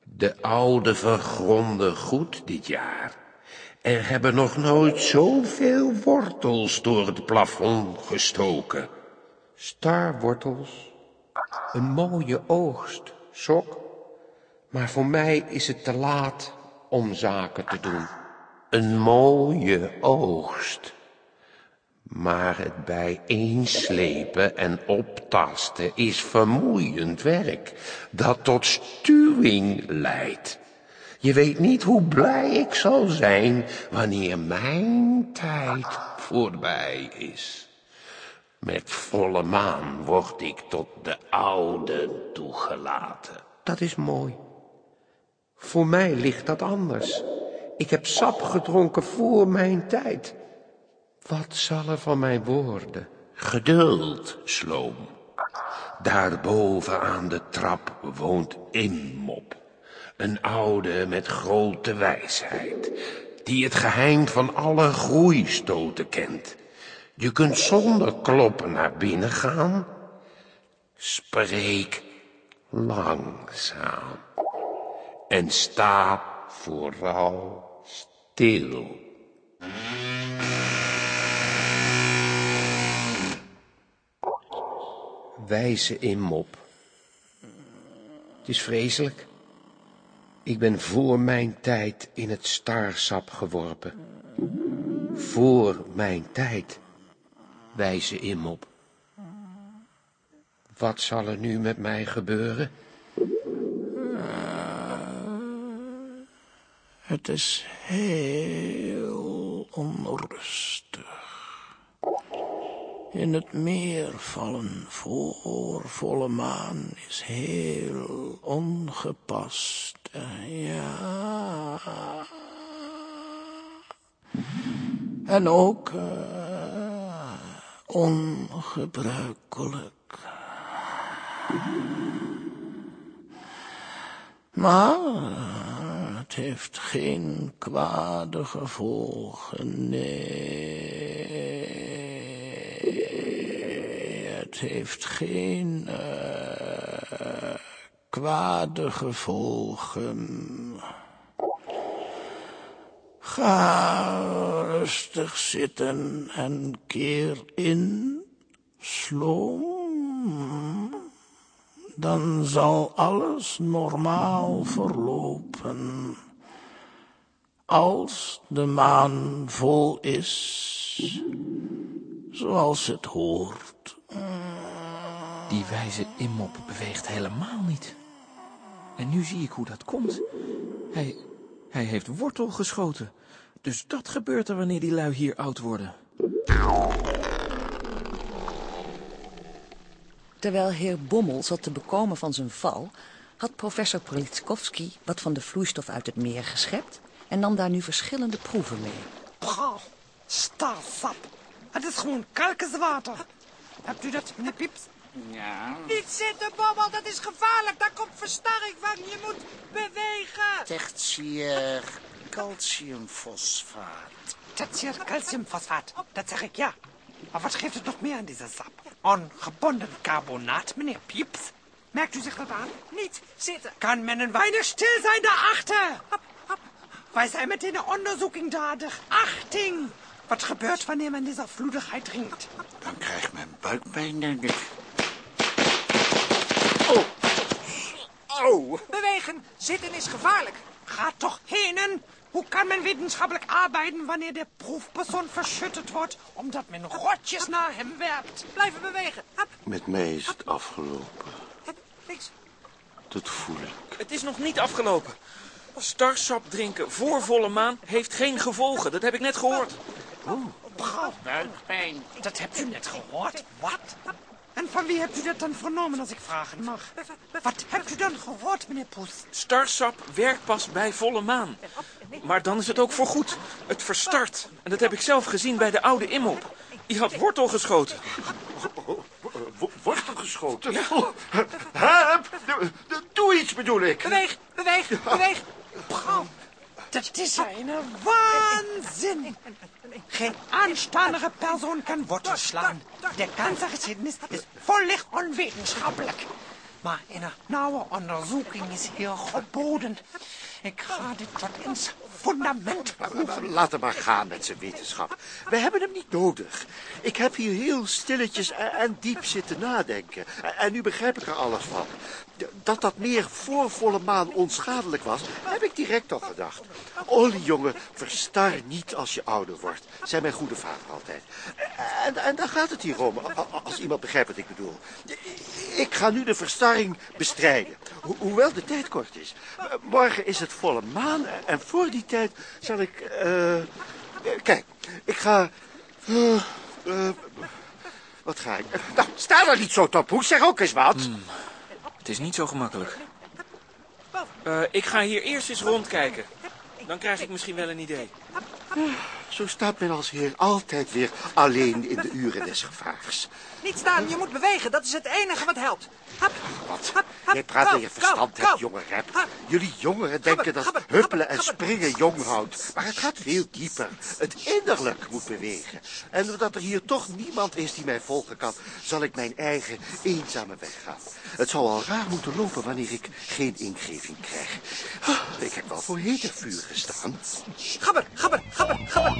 S11: De oude vergronden goed dit jaar. Er hebben nog nooit zoveel wortels door het plafond gestoken. Starwortels. Een mooie oogst, Sok. Maar voor mij is het te laat om zaken te doen. Een mooie oogst. Maar het bijeenslepen en optasten is vermoeiend werk, dat tot stuwing leidt. Je weet niet hoe blij ik zal zijn wanneer mijn tijd voorbij is. Met volle maan word ik tot de oude toegelaten. Dat is mooi. Voor mij ligt dat anders. Ik heb sap gedronken voor mijn tijd. Wat zal er van mij worden? Geduld, Sloom. Daarboven aan de trap woont Immop. Een oude met grote wijsheid. Die het geheim van alle groeistoten kent. Je kunt zonder kloppen naar binnen gaan. Spreek langzaam. En sta vooral stil. Wijze in mop. Het is vreselijk. Ik ben voor mijn tijd in het staarsap geworpen. Voor mijn tijd, wijze in mop. Wat zal er nu met mij gebeuren?
S12: Het is heel onrustig. In het meer vallen voor volle maan is heel ongepast. Ja. En ook uh, ongebruikelijk. Maar het heeft geen kwade gevolgen, nee. Het heeft geen uh, kwade gevolgen. Ga rustig zitten en keer in, sloom. Dan zal alles normaal verlopen. Als de maan vol is, zoals het hoort.
S7: Die wijze immop beweegt helemaal niet. En nu zie ik hoe dat komt. Hij, hij heeft wortel geschoten. Dus dat gebeurt er wanneer die lui hier oud worden.
S2: Terwijl heer Bommel zat te bekomen van zijn val... had professor Prolitskowski wat van de vloeistof uit het meer geschept... en nam daar nu verschillende proeven mee.
S6: Braaf, starsap. Het is gewoon kalkenswater. Hebt u dat, meneer Pieps?
S13: Ja,
S4: Niet zitten, Bommel, dat is gevaarlijk. Daar komt verstarring van. Je moet bewegen.
S13: tertiair calciumfosfaat.
S6: Tertiair calciumfosfaat, dat zeg ik ja. Maar wat geeft het nog meer aan deze sap? Ongebonden carbonaat, meneer Pieps. Merkt u zich dat aan?
S4: Niet zitten.
S6: Kan men een weinig stil zijn daarachter? Wij zijn met de onderzoeking dadig. Achting! Wat gebeurt wanneer men deze vloedigheid drinkt?
S13: Dan krijgt men buikpijn, denk ik.
S3: Au!
S4: Bewegen. Zitten is gevaarlijk.
S6: Ga toch heen! Hoe kan men wetenschappelijk arbeiden wanneer de proefpersoon verschutterd wordt... omdat men rotjes naar hem werpt?
S4: Blijven bewegen. Hap,
S3: Met mij is het afgelopen.
S4: links.
S3: Dat voel ik.
S7: Het is nog niet afgelopen. Starsap drinken voor volle maan heeft geen gevolgen. Dat heb ik net gehoord.
S13: Buikpijn.
S6: Dat hebt u net gehoord. Wat? En van wie hebt u dat dan vernomen, als ik vragen mag? Wat hebt u dan gehoord, meneer Poes?
S7: Starsap werkt pas bij volle maan. Maar dan is het ook voorgoed. Het verstart. En dat heb ik zelf gezien bij de oude Immop. Die had wortel geschoten.
S3: Wo- Wortel geschoten? Oh, Help! Doe- iets, bedoel ik.
S4: Beweeg, beweeg, beweeg.
S6: Dat is een waanzin. Geen aanstandige persoon kan wortel slaan. De ganze geschiedenis is volledig onwetenschappelijk. Maar een nauwe onderzoeking is hier geboden. Ik ga dit tot ins fundament.
S3: Laat hem maar gaan met zijn wetenschap. We hebben hem niet nodig. Ik heb hier heel stilletjes en, diep zitten nadenken. En, nu begrijp ik er alles van. Dat dat meer voor volle maan onschadelijk was, heb ik direct al gedacht. Ollie jongen, verstar niet als je ouder wordt, zei mijn goede vader altijd. En, en daar gaat het hier om, als iemand begrijpt wat ik bedoel. Ik ga nu de verstarring bestrijden, ho- hoewel de tijd kort is. Morgen is het volle maan en voor die tijd zal ik... eh, eh, kijk, ik ga... eh, wat ga ik... Nou, sta daar niet zo top. Hoe zeg ook eens wat.
S7: Het is niet zo gemakkelijk. Eh, ik ga hier eerst eens rondkijken. Dan krijg ik misschien wel een idee.
S3: Zo staat men als heer altijd weer alleen in de uren des gevaars.
S4: Niet staan, je moet bewegen. Dat is het enige wat helpt. Hap,
S3: Wat?
S4: hap, hap.
S3: Jij praat dat je verstand hebt, jonge rep. Jullie jongeren denken dat huppelen en springen jong houdt. Maar het gaat veel dieper. Het innerlijk moet bewegen. En omdat er hier toch niemand is die mij volgen kan, zal ik mijn eigen eenzame weg gaan. Het zou al raar moeten lopen wanneer ik geen ingeving krijg. Ah, Ik heb wel voor hete vuur gestaan.
S4: Gabber, gabber, gabber, gabber.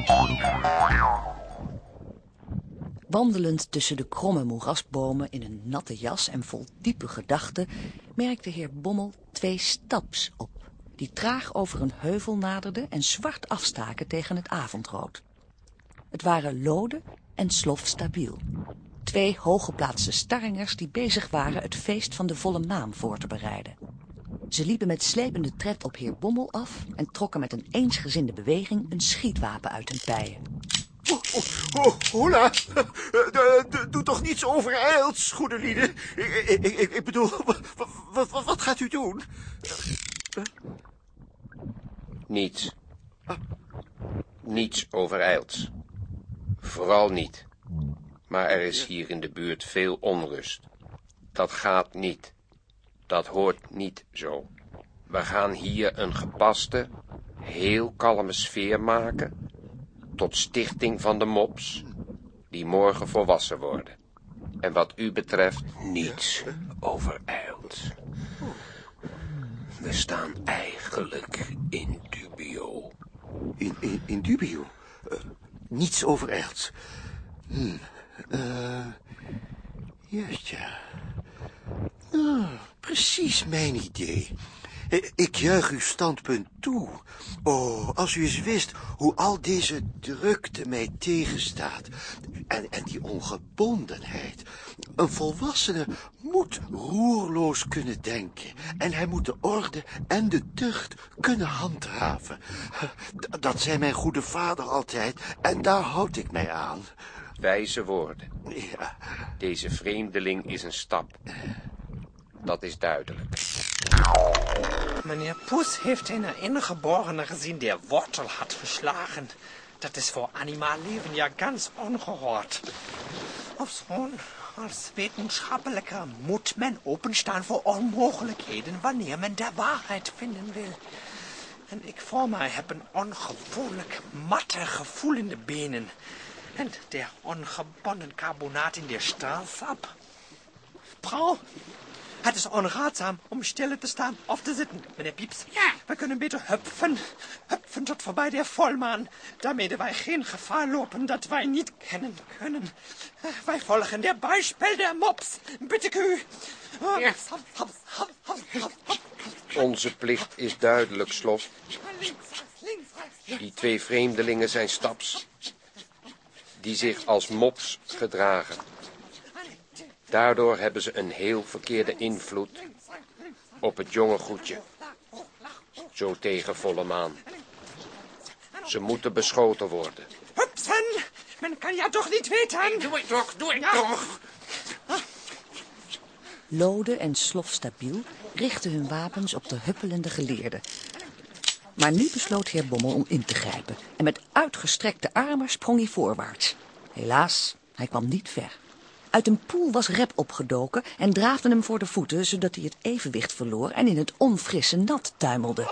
S2: Wandelend tussen de kromme moerasbomen in een natte jas en vol diepe gedachten... merkte heer Bommel twee staps op, die traag over een heuvel naderden en zwart afstaken tegen het avondrood. Het waren Lode en Slof Stabiel. Twee hooggeplaatste starringers die bezig waren het feest van de volle maan voor te bereiden. Ze liepen met slepende tred op heer Bommel af en trokken met een eensgezinde beweging een schietwapen uit hun pijen.
S3: Oh, oh, oh, hola. Eh, eh, eh, Doe toch niets overijlds, goede lieden. Ik, ik, ik, ik bedoel, wat, wat, wat, wat gaat u doen?
S11: Niets. Niets overijlds. Vooral niet. Maar er is hier in de buurt veel onrust. Dat gaat niet. Dat hoort niet zo. We gaan hier een gepaste, heel kalme sfeer maken... tot stichting van de mops, die morgen volwassen worden. En wat u betreft, niets overijlds. We staan eigenlijk in dubio.
S3: In, in, in dubio. Eh, niets overijlds. Hm. juist, ja. Nou, precies mijn idee. Eh, Ik juich uw standpunt toe. Oh, als u eens wist hoe al deze drukte mij tegenstaat. En, en die ongebondenheid. Een volwassene moet roerloos kunnen denken. En hij moet de orde en de tucht kunnen handhaven. Dat zei mijn goede vader altijd. En daar houd ik mij aan.
S11: Wijze woorden.
S3: Ja.
S11: Deze vreemdeling is een stap. Dat is duidelijk.
S6: Meneer Poes heeft een Ingeborene gezien der Wortel hat verslagen. Dat is voor animalleven ja ganz ongehoord. Ofschoon, als wetenschappelijker moet men openstaan voor onmogelijkheden wanneer men de waarheid vinden wil. En ik voor mij heb een ongewoonlijk matte gevoel in de benen. En der ongebonden carbonaat in der straalsap. Vrouw, het is onraadzaam om stil te staan of te zitten, meneer Pieps.
S13: Ja.
S6: We kunnen beter hupfen, hupfen tot voorbij de volmaan, daarmee wij geen gevaar lopen dat wij niet kennen kunnen. Wij volgen der Beispiel der mops, bitte ik u.
S13: Ja.
S11: Onze plicht is duidelijk, Slof.
S6: Links, rechts, links, rechts.
S11: Die twee vreemdelingen zijn staps. Die zich als mops gedragen. Daardoor hebben ze een heel verkeerde invloed op het jonge goedje. Zo tegen volle maan. Ze moeten beschoten worden.
S6: Hupsen, men kan ja toch niet weten.
S13: Doe ik toch, doe ik
S6: Ja.
S13: toch.
S2: Lode en Slof Stabiel richtten hun wapens op de huppelende geleerden. Maar nu besloot heer Bommel om in te grijpen. En met uitgestrekte armen sprong hij voorwaarts. Helaas, hij kwam niet ver. Uit een poel was Rep opgedoken en draafde hem voor de voeten... zodat hij het evenwicht verloor en in het onfrisse nat tuimelde.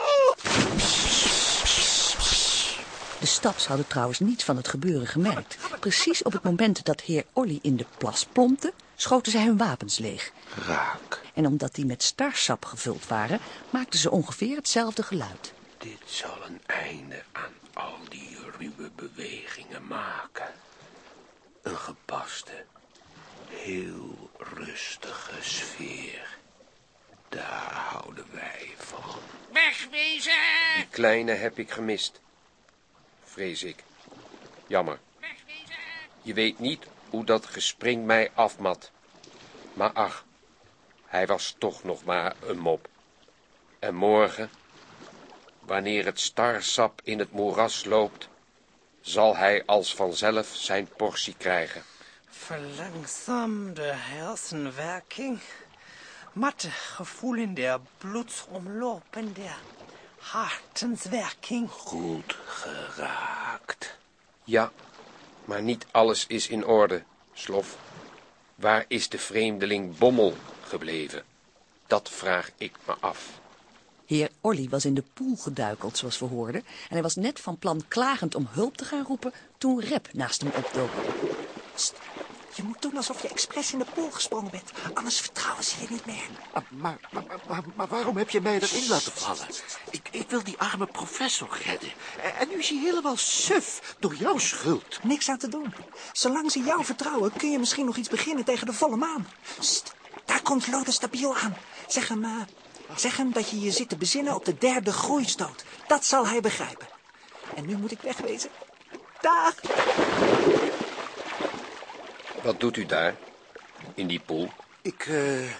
S2: De staps hadden trouwens niets van het gebeuren gemerkt. Precies op het moment dat heer Olly in de plas plompte... schoten zij hun wapens leeg.
S11: Raak.
S2: En omdat die met starsap gevuld waren, maakten ze ongeveer hetzelfde geluid.
S11: Dit zal een einde aan al die ruwe bewegingen maken. Een gepaste, heel rustige sfeer. Daar houden wij van.
S13: Wegwezen.
S11: Die kleine heb ik gemist. Vrees ik. Jammer.
S13: Wegwezen.
S11: Je weet niet hoe dat gespring mij afmat. Maar ach, hij was toch nog maar een mop. En morgen, wanneer het starsap in het moeras loopt, zal hij als vanzelf zijn portie krijgen.
S6: Verlangsamde hersenwerking, matte gevoel in der bloedsomloop en der hartenswerking.
S11: Goed geraakt. Ja, maar niet alles is in orde, Slof. Waar is de vreemdeling Bommel gebleven? Dat vraag ik me af.
S2: Heer Olly was in de poel geduikeld, zoals we hoorden... en hij was net van plan klagend om hulp te gaan roepen... toen Rep naast hem opdook.
S5: Je moet doen alsof je expres in de pool gesprongen bent. Anders vertrouwen ze je niet meer.
S3: Ah, Maar, maar, maar, maar, waarom heb je mij erin laten vallen? Ik, ik wil die arme professor redden. En, nu is hij helemaal suf door jouw schuld.
S5: Niks aan te doen. Zolang ze jou vertrouwen, kun je misschien nog iets beginnen tegen de volle maan. Sst, daar komt Lode Stabiel aan. Zeg hem, eh, zeg hem dat je je zit te bezinnen op de derde groeistoot. Dat zal hij begrijpen. En nu moet ik wegwezen. Dag!
S11: Wat doet u daar? In die poel?
S3: Ik, eh,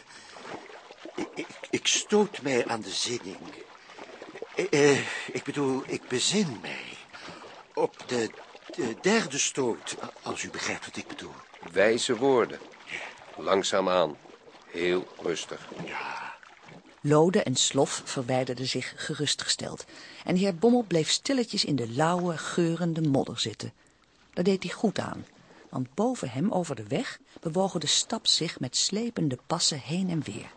S3: ik, ik, stoot mij aan de zinning. Eh, ik bedoel, ik bezin mij. Op de, de derde stoot, als u begrijpt wat ik bedoel.
S11: Wijze woorden. Langzaamaan. Heel rustig.
S2: Lode en Slof verwijderden zich gerustgesteld. En heer Bommel bleef stilletjes in de lauwe, geurende modder zitten. Dat deed hij goed aan, want boven hem over de weg bewogen de staps zich met slepende passen heen en weer.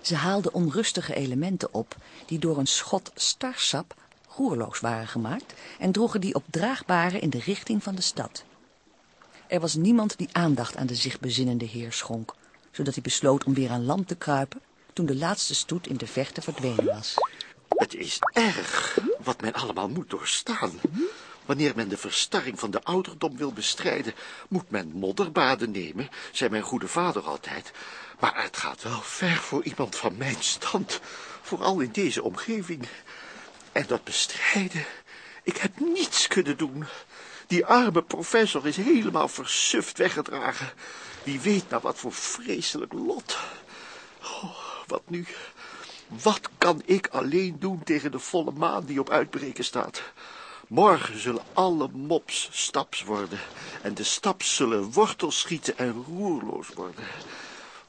S2: Ze haalden onrustige elementen op die door een schot starsap roerloos waren gemaakt en droegen die op draagbare in de richting van de stad. Er was niemand die aandacht aan de zich bezinnende heer schonk, zodat hij besloot om weer aan land te kruipen toen de laatste stoet in de verte verdwenen was.
S3: Het is erg wat men allemaal moet doorstaan. Wanneer men de verstarring van de ouderdom wil bestrijden, moet men modderbaden nemen, zei mijn goede vader altijd. Maar het gaat wel ver voor iemand van mijn stand, vooral in deze omgeving. En dat bestrijden, ik heb niets kunnen doen. Die arme professor is helemaal versuft weggedragen. Wie weet nou wat voor vreselijk lot. Oh, wat nu? Wat kan ik alleen doen tegen de volle maan die op uitbreken staat? Morgen zullen alle mops staps worden, en de staps zullen wortels schieten en roerloos worden.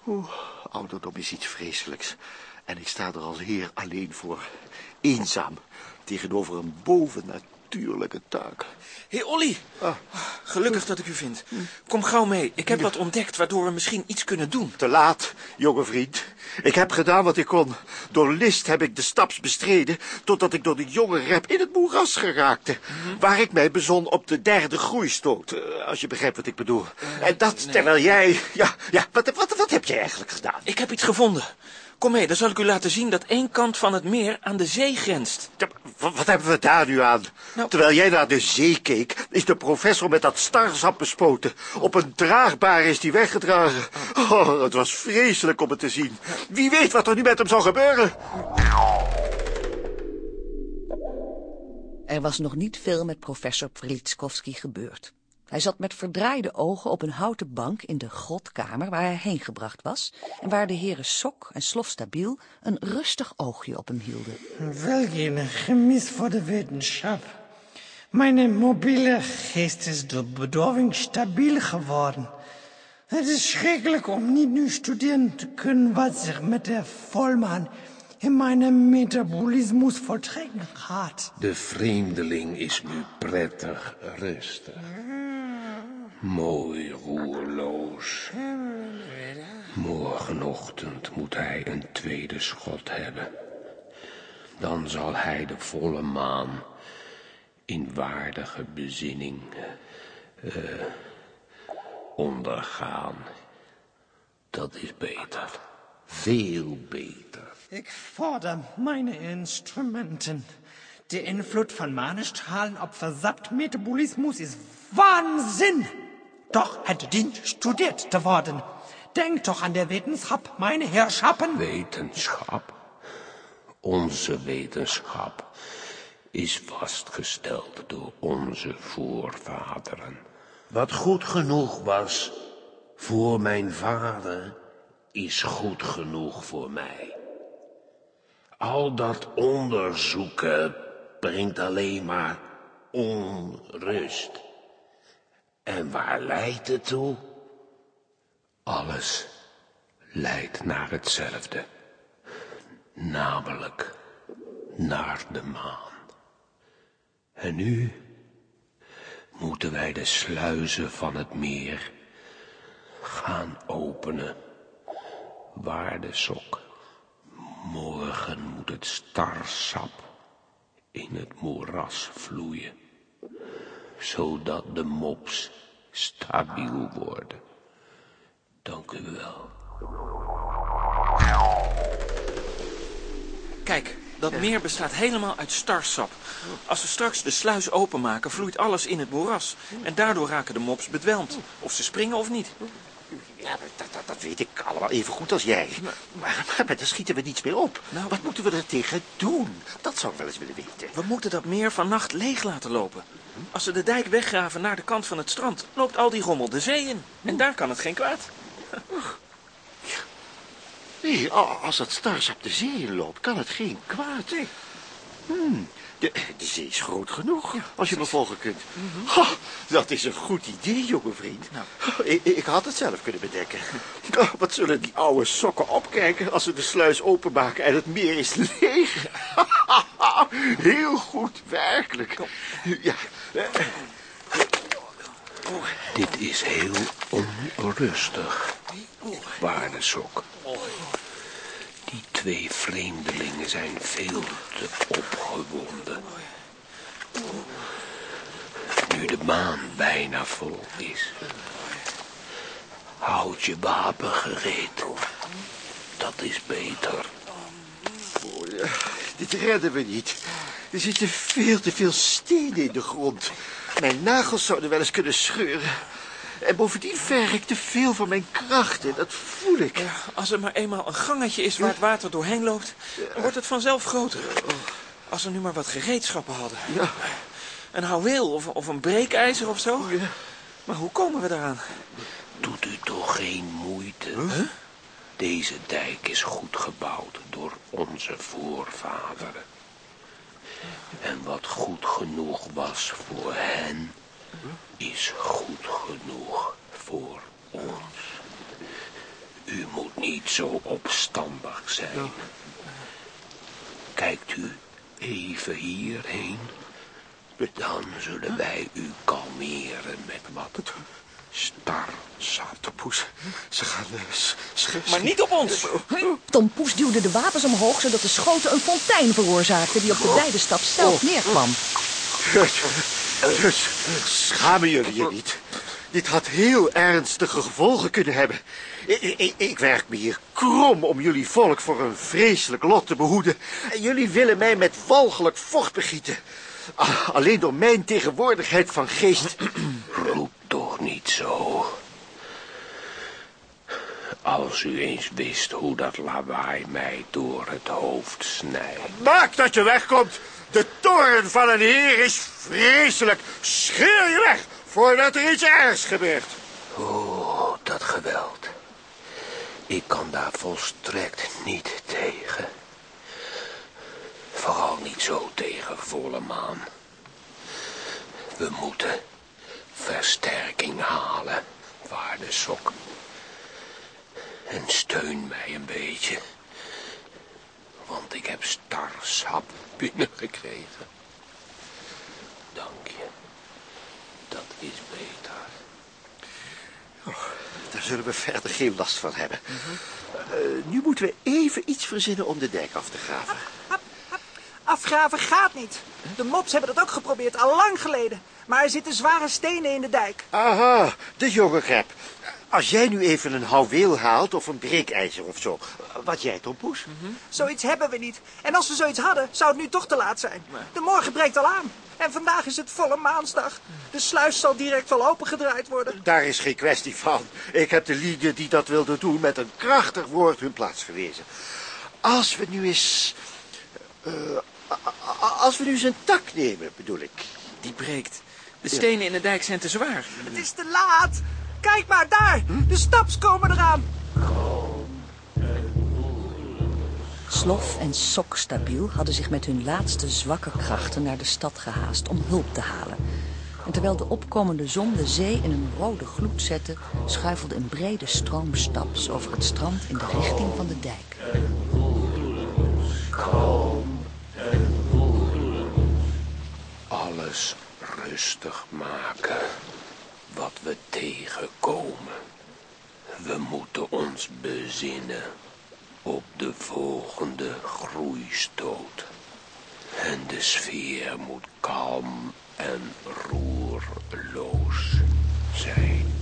S3: Oeh, ouderdom is iets vreselijks, en ik sta er als heer alleen voor, eenzaam, tegenover een bovennatuurlijke taak.
S7: Hé, hey, Olly.
S3: Ah.
S7: Gelukkig dat ik u vind. Kom gauw mee. Ik heb wat ontdekt waardoor we misschien iets kunnen doen.
S3: Te laat, jonge vriend. Ik heb gedaan wat ik kon. Door list heb ik de staps bestreden, totdat ik door de jonge rep in het moeras geraakte. Waar ik mij bezon op de derde groeistoot, eh, als je begrijpt wat ik bedoel. en dat terwijl jij... Ja, ja wat, wat, wat heb jij eigenlijk gedaan?
S7: Ik heb iets gevonden. Kom mee, dan zal ik u laten zien dat één kant van het meer aan de zee grenst.
S3: Ja, wat, hebben we daar nu aan?
S7: Nou-
S3: Terwijl jij naar de zee keek, is de professor met dat starsap bespoten. Op een draagbaar is die weggedragen. Oh, het was vreselijk om het te zien. Wie weet wat er nu met hem zal gebeuren.
S2: Er was nog niet veel met professor Prelitskowski gebeurd. Hij zat met verdraaide ogen op een houten bank in de grotkamer waar hij heen gebracht was en waar de heren Sok en Slofstabiel een rustig oogje op hem hielden.
S6: Welk een gemis voor de wetenschap. Mijn mobiele geest is door bedorving stabiel geworden. Het is schrikkelijk om niet nu studeren te kunnen wat zich met de volmaan in mijn metabolismus voltrekken gaat.
S11: De vreemdeling is nu prettig rustig. Mooi roerloos. Morgenochtend moet hij een tweede schot hebben. Dan zal hij de volle maan in waardige bezinning eh, ondergaan. Dat is beter. Veel beter.
S6: Ik vorder mijn instrumenten. De invloed van manestrahlen op verzapt metabolismus is waanzin. Doch het dient studiert te worden. Denk toch aan de wetenschap, mijn heerschappen.
S11: Wetenschap. Onze wetenschap is vastgesteld door onze voorvaderen. Wat goed genoeg was voor mijn vader, is goed genoeg voor mij. Al dat onderzoeken brengt alleen maar onrust. En waar leidt het toe? Alles leidt naar hetzelfde. Namelijk naar de maan. En nu moeten wij de sluizen van het meer gaan openen. Waarde sok. Morgen moet het starsap in het moeras vloeien, zodat de mops stabiel worden. Dank u wel.
S7: Kijk, dat meer bestaat helemaal uit starsap. Als we straks de sluis openmaken, vloeit alles in het moeras. En daardoor raken de mops bedwelmd. Of ze springen of niet.
S3: Ja, dat, dat, dat weet ik allemaal even goed als jij. Maar, maar, maar daar schieten we niets meer op.
S7: Nou,
S3: Wat moeten we er tegen doen? Dat zou ik wel eens willen weten.
S7: We moeten dat meer vannacht leeg laten lopen. Als we de dijk weggraven naar de kant van het strand, loopt al die rommel de zee in. En daar kan het geen kwaad.
S3: Nee, a- als dat starsap de zee inloopt, kan het geen kwaad. Hmm, de, de zee is groot genoeg, als je me volgen kunt. Ha, dat is een goed idee, jonge vriend. ik, ik had het zelf kunnen bedenken. <laughs> Oh, wat zullen die oude sokken opkijken als we de sluis openmaken en het meer is leeg? <laughs> Heel goed, werkelijk. Ja,
S11: Dit is heel onrustig, waarde. Die twee vreemdelingen zijn veel te opgewonden. Nu de maan bijna vol is. Houd je wapen gereed. Dat is beter.
S3: dit redden we niet. Er zitten veel te veel stenen in de grond. Mijn nagels zouden wel eens kunnen scheuren. En bovendien verg ik te veel van mijn krachten, dat voel ik.
S7: Ja, als er maar eenmaal een gangetje is waar het water doorheen loopt, dan wordt het vanzelf groter. Als we nu maar wat gereedschappen hadden.
S3: Ja.
S7: Een houweel of, of een breekijzer of zo. Maar hoe komen we daaraan?
S11: Doet u toch geen moeite? Deze dijk is goed gebouwd door onze voorvaderen. En wat goed genoeg was voor hen, is goed genoeg voor ons. U moet niet zo opstandig zijn. Kijkt u even hierheen, dan zullen wij u kalmeren met wat starsap.
S3: Poes, ze gaan... sch-
S7: Maar niet op ons!
S2: Tom Poes duwde de wapens omhoog, zodat de schoten een fontein veroorzaakten die op de beide stap zelf neerkwam.
S3: Dus schamen jullie je niet? Dit had heel ernstige gevolgen kunnen hebben. Ik, ik, ik werk me hier krom om jullie volk voor een vreselijk lot te behoeden. En jullie willen mij met walgelijk vocht begieten. Alleen door mijn tegenwoordigheid van geest.
S11: Roep toch niet zo. Als u eens wist hoe dat lawaai mij door het hoofd snijdt.
S3: Maak dat je wegkomt. De toren van een heer is vreselijk. Scheur je weg voordat er iets ergs gebeurt.
S11: Oh, dat geweld. Ik kan daar volstrekt niet tegen. Vooral niet zo tegen volle maan. We moeten versterking halen, waarde sok. En steun mij een beetje. Want ik heb starsap binnengekregen. Dank je. Dat is beter.
S3: Daar zullen we verder geen last van hebben. Eh, nu moeten we even iets verzinnen om de dijk af te graven.
S5: Afgraven gaat niet. De mops hebben dat ook geprobeerd, al lang geleden. Maar er zitten zware stenen in de dijk.
S3: Aha, de jonge grep. Als jij nu even een houweel haalt of een breekijzer of zo. Wat jij, Tom Poes?
S5: Zoiets hebben we niet. En als we zoiets hadden, zou het nu toch te laat zijn. De morgen breekt al aan. En vandaag is het volle maansdag. De sluis zal direct wel opengedraaid worden.
S3: Daar is geen kwestie van. Ik heb de lieden die dat wilden doen met een krachtig woord hun plaats gewezen. Als we nu eens... eh, als we nu eens een tak nemen, bedoel ik.
S7: Die breekt. De stenen in de dijk zijn te zwaar.
S5: Het is te laat. Kijk maar, daar. De staps komen eraan.
S2: Slof en Sok Stabiel hadden zich met hun laatste zwakke krachten naar de stad gehaast om hulp te halen. En terwijl de opkomende zon de zee in een rode gloed zette, schuifelde een brede stroom staps over het strand in de richting van de dijk.
S11: alles rustig maken wat we tegenkomen. We moeten ons bezinnen op de volgende groeistoot. En de sfeer moet kalm en roerloos zijn.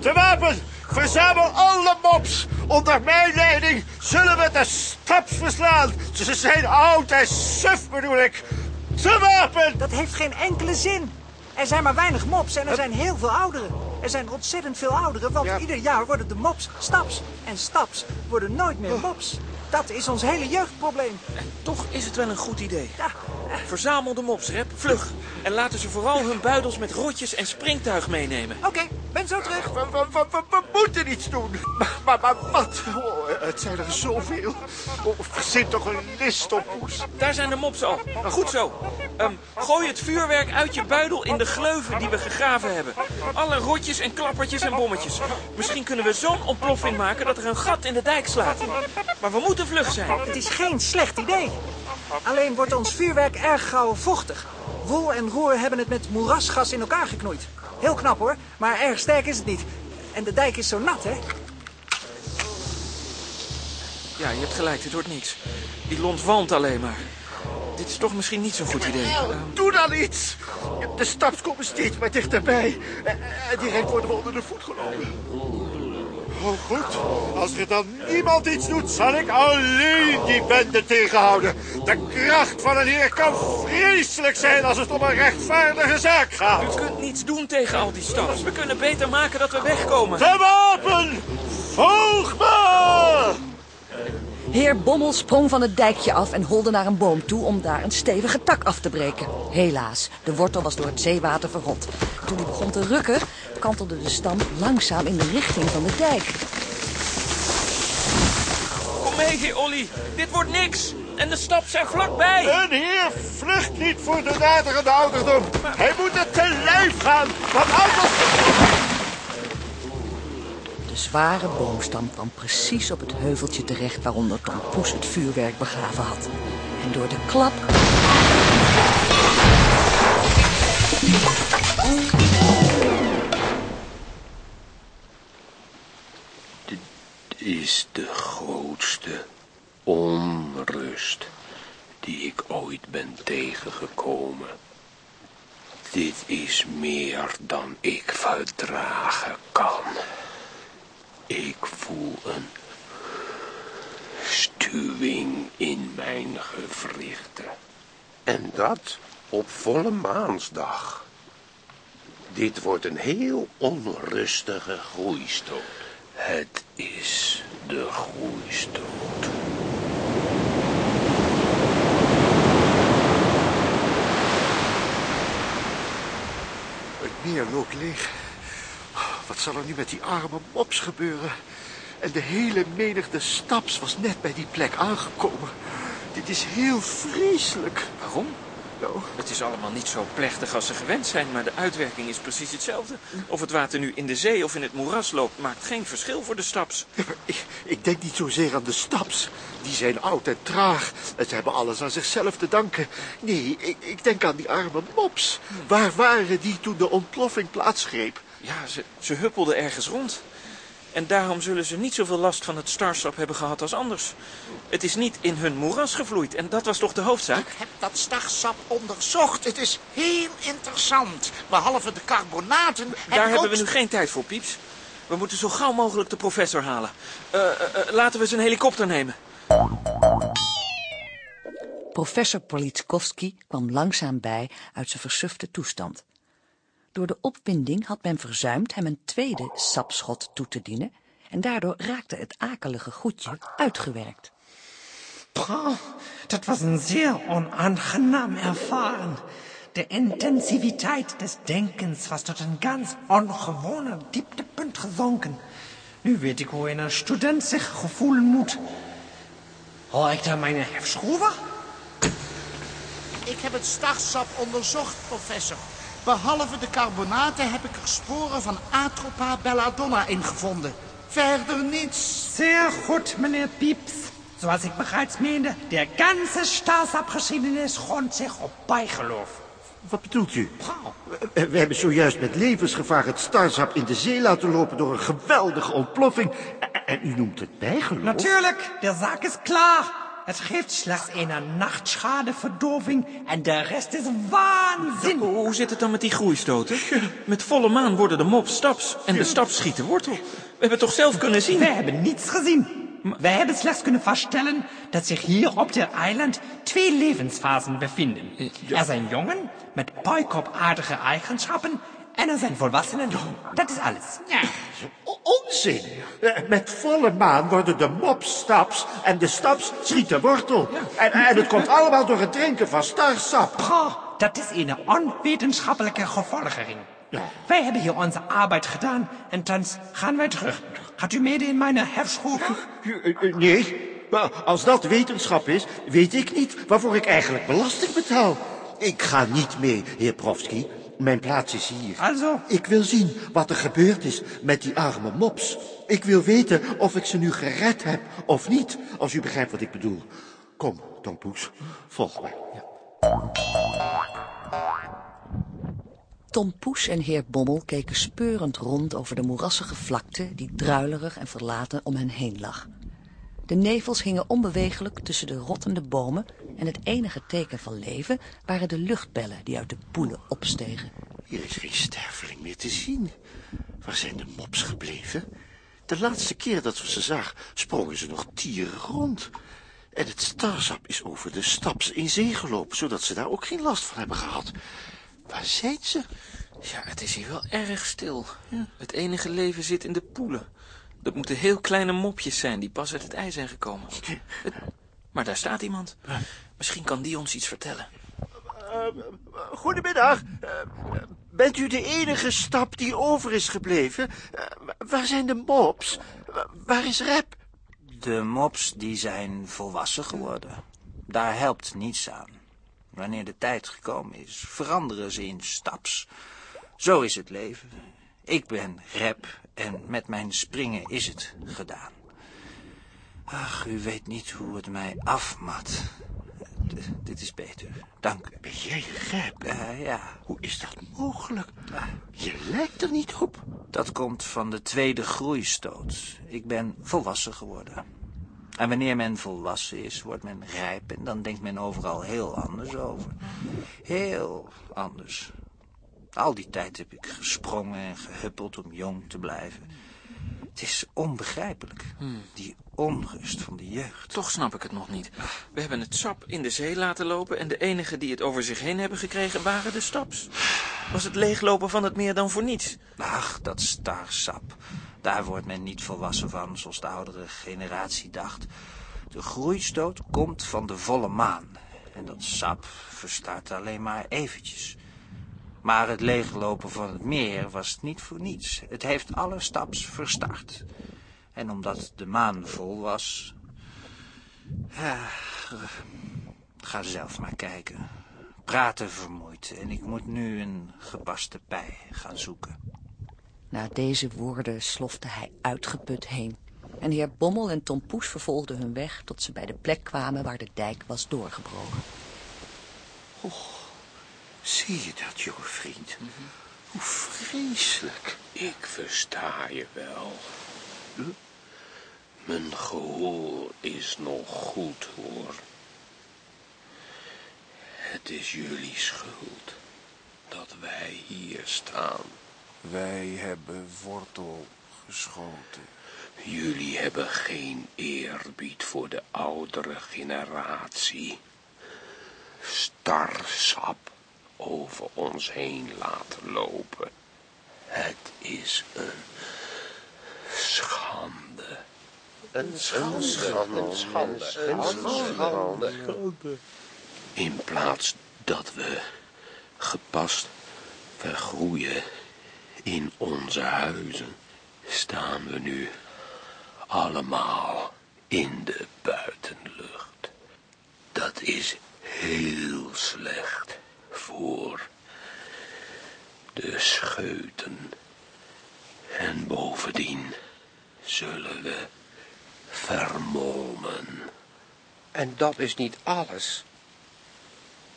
S3: Te wapen! Verzamel alle mops! Onder mijn leiding zullen we de staps verslaan. Ze zijn oud en suf, bedoel ik. Te wapen!
S5: Dat heeft geen enkele zin. Er zijn maar weinig mops en er zijn heel veel ouderen. Er zijn ontzettend veel ouderen, want ieder jaar worden de mops staps. En staps worden nooit meer mops. Dat is ons hele jeugdprobleem.
S7: Toch is het wel een goed idee.
S5: Ja,
S7: Verzamel de mops, Rep, vlug. En laten ze vooral hun buidels met rotjes en springtuig meenemen.
S5: oké, ben zo terug.
S3: We, we, we, we- we moeten iets doen. Maar, maar, maar wat? Oh, het zijn er zoveel. Oh, verzin toch een list op, Poes.
S7: Daar zijn de mops al. Goed zo. Ehm, gooi het vuurwerk uit je buidel in de gleuven die we gegraven hebben. Alle rotjes en klappertjes en bommetjes. Misschien kunnen we zo'n ontploffing maken dat er een gat in de dijk slaat. Maar we moeten vlug zijn.
S5: Het is geen slecht idee. Alleen wordt ons vuurwerk erg gauw vochtig. Wol en roer hebben het met moerasgas in elkaar geknoeid. Heel knap hoor, maar erg sterk is het niet. En de dijk is zo nat, hè?
S7: Ja, je hebt gelijk, dit wordt niks. Die lont walmt alleen maar. Dit is toch misschien niet zo'n goed idee. Ehm,
S3: Doe dan iets. De staps komen steeds maar dichterbij. En en direct worden we onder de voet genomen. Oh, goed. Als er dan niemand iets doet, zal ik alleen die bende tegenhouden. De kracht van een heer kan vreselijk zijn als het om een rechtvaardige zaak gaat.
S7: U kunt niets doen tegen al die staps. We kunnen beter maken dat we wegkomen.
S3: De wapen! Volg me!
S2: Heer Bommel sprong van het dijkje af en holde naar een boom toe om daar een stevige tak af te breken. Helaas, de wortel was door het zeewater verrot. Toen hij begon te rukken, kantelde de stam langzaam in de richting van de dijk.
S7: Kom mee, heer Olly. Dit wordt niks. En de staps zijn vlakbij.
S3: Een heer vlucht niet voor de naderende ouderdom. Hij moet het te lijf gaan, want anders...
S2: Zware boomstam kwam precies op het heuveltje terecht waaronder Tom Poes het vuurwerk begraven had. En door de klap
S11: is de grootste onrust die ik ooit ben tegengekomen. Dit is meer dan ik verdragen kan. Ik voel een stuwing in mijn gewrichten.
S10: En dat op volle maansdag. Dit wordt een heel onrustige groeistoot.
S11: Het is de groeistoot.
S3: Het meer loopt leeg. Wat zal er nu met die arme mops gebeuren? En de hele menigte staps was net bij die plek aangekomen. Dit is heel vreselijk.
S7: Waarom?
S3: Nou,
S7: Het is allemaal niet zo plechtig als ze gewend zijn, maar de uitwerking is precies hetzelfde. Of het water nu in de zee of in het moeras loopt, maakt geen verschil voor de staps.
S3: ja, maar ik, ik denk niet zozeer aan de staps. Die zijn oud en traag. En ze hebben alles aan zichzelf te danken. Nee, ik, ik denk aan die arme mops. Waar waren die toen de ontploffing plaatsgreep?
S7: Ja, ze, ze huppelden ergens rond. En daarom zullen ze niet zoveel last van het starsap hebben gehad als anders. Het is niet in hun moeras gevloeid en dat was toch de hoofdzaak?
S13: Ik heb dat starsap onderzocht. Het is heel interessant. Behalve de carbonaten...
S7: Daar hebben
S13: ook
S7: we nu geen tijd voor, Pieps. We moeten zo gauw mogelijk de professor halen. Eh, eh, eh, laten we zijn helikopter nemen.
S2: Professor Politkovski kwam langzaam bij uit zijn versufte toestand. Door de opwinding had men verzuimd hem een tweede sapschot toe te dienen en daardoor raakte het akelige goedje uitgewerkt.
S6: Boah, dat was een zeer onaangenaam ervaren. De intensiviteit des Denkens was tot een ganz ongewoner dieptepunt gezonken. Nu weet ik hoe een student zich gevoelen moet. Hoor ik daar mijn hefschroeven?
S13: Ik heb het starsap onderzocht, professor. Behalve de carbonaten heb ik er sporen van Atropa belladonna in gevonden. Verder niets.
S6: Sehr goed, meneer Pieps. Zoals ik bereits meende, de ganze Starsap-geschiedenis grondt zich op bijgeloof.
S3: Wat bedoelt u? We, we hebben zojuist met levensgevaar het starsap in de zee laten lopen door een geweldige ontploffing. En, en u noemt het bijgeloof?
S6: Natuurlijk, de zaak is klaar. Het geeft slechts een nachtschadeverdoring en de rest is waanzin.
S7: Hoe zit het dan met die groeistoten? Met volle maan worden de mops staps en de staps schieten wortel. We hebben het toch zelf kunnen zien?
S6: We hebben niets gezien. Wij hebben slechts kunnen vaststellen dat zich hier op dit eiland twee levensfasen bevinden. Er zijn jongen met paaikopaardige eigenschappen en er zijn volwassenen. Dat is alles.
S13: Ja,
S3: Onzin! Eh, Met volle maan worden de mops staps en de staps schieten wortel. En, en het komt allemaal door het drinken van starsap.
S6: Goh, dat is een onwetenschappelijke gevolgering. Wij hebben hier onze arbeid gedaan en thans gaan wij terug. Gaat u mede in mijn hefschroeven?
S3: Eh, Nee, maar als dat wetenschap is, weet ik niet waarvoor ik eigenlijk belasting betaal. Ik ga niet mee, heer Profsky. Mijn plaats is hier.
S6: Also?
S3: Ik wil zien wat er gebeurd is met die arme mops. Ik wil weten of ik ze nu gered heb of niet, als u begrijpt wat ik bedoel. Kom, Tom Poes, volg mij.
S2: Tom Poes en heer Bommel keken speurend rond over de moerassige vlakte die druilerig en verlaten om hen heen lag. De nevels hingen onbewegelijk tussen de rottende bomen en het enige teken van leven waren de luchtbellen die uit de poelen opstegen.
S3: Hier is geen sterveling meer te zien. Waar zijn de mops gebleven? De laatste keer dat we ze zagen, sprongen ze nog tieren rond. En het starsap is over de staps in zee gelopen, zodat ze daar ook geen last van hebben gehad. Waar zijn ze?
S7: Ja, het is hier wel erg stil. Het enige leven zit in de poelen. Dat moeten heel kleine mopjes zijn die pas uit het ijs zijn gekomen. Het- Maar daar staat iemand. Misschien kan die ons iets vertellen.
S3: Eh, goedemiddag. Eh, bent u de enige stap die over is gebleven? Eh, waar zijn de mops? Wa- waar is Rep?
S14: De mops die zijn volwassen geworden. Daar helpt niets aan. Wanneer de tijd gekomen is, veranderen ze in staps. Zo is het leven. Ik ben rep en met mijn springen is het gedaan. Ach, u weet niet hoe het mij afmat. D- dit is beter, dank u.
S3: Ben jij Rep?
S14: Eh, ja.
S3: Hoe is dat mogelijk? Je lijkt er niet op.
S14: Dat komt van de tweede groeistoot. Ik ben volwassen geworden. En wanneer men volwassen is, wordt men rijp en dan denkt men overal heel anders over. Heel anders. Al die tijd heb ik gesprongen en gehuppeld om jong te blijven. Het is onbegrijpelijk, die onrust van de jeugd.
S7: Toch snap ik het nog niet. We hebben het sap in de zee laten lopen... en de enigen die het over zich heen hebben gekregen waren de staps. Was het leeglopen van het meer dan voor niets?
S14: Ach, dat staarsap. Daar wordt men niet volwassen van, zoals de oudere generatie dacht. De groeistoot komt van de volle maan. En dat sap verstaat alleen maar eventjes. Maar het leeglopen van het meer was niet voor niets. Het heeft alle staps verstart. En omdat de maan vol was... Ja, ga zelf maar kijken. Praten vermoeid en ik moet nu een gepaste pij gaan zoeken.
S2: Na deze woorden slofte hij uitgeput heen. En heer Bommel en Tom Poes vervolgden hun weg tot ze bij de plek kwamen waar de dijk was doorgebroken.
S3: Zie je dat, jonge vriend? Hoe vreselijk.
S11: Ik versta je wel. Mijn gehoor is nog goed, hoor. Het is jullie schuld dat wij hier staan.
S15: Wij hebben wortel geschoten.
S11: Jullie hebben geen eerbied voor de oudere generatie. Starsap over ons heen laten lopen. Het is een schande.
S3: Een schande,
S11: Een schande,
S3: een schande, een schande.
S11: In plaats dat we gepast vergroeien in onze huizen, staan we nu allemaal in de buitenlucht. Dat is heel slecht voor de scheuten. En bovendien zullen we vermolmen.
S16: En dat is niet alles.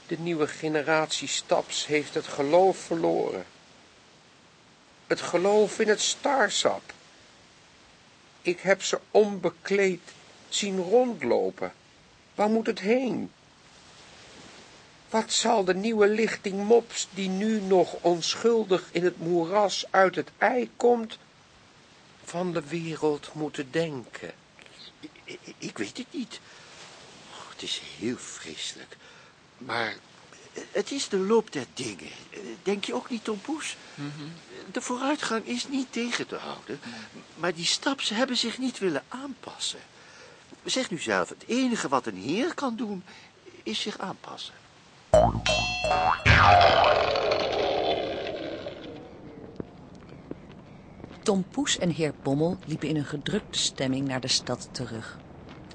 S16: De nieuwe generatie Staps heeft het geloof verloren. Het geloof in het starsap. Ik heb ze onbekleed zien rondlopen. Waar moet het heen? Wat zal de nieuwe lichting mops, die nu nog onschuldig in het moeras uit het ei komt, van de wereld moeten denken?
S3: Ik, ik weet het niet. Oh, het is heel vreselijk. Maar het is de loop der dingen. Denk je ook niet, Tom Poes? De vooruitgang is niet tegen te houden. Maar die staps hebben zich niet willen aanpassen. Zeg nu zelf, het enige wat een heer kan doen, is zich aanpassen.
S2: Tom Poes en heer Bommel liepen in een gedrukte stemming naar de stad terug.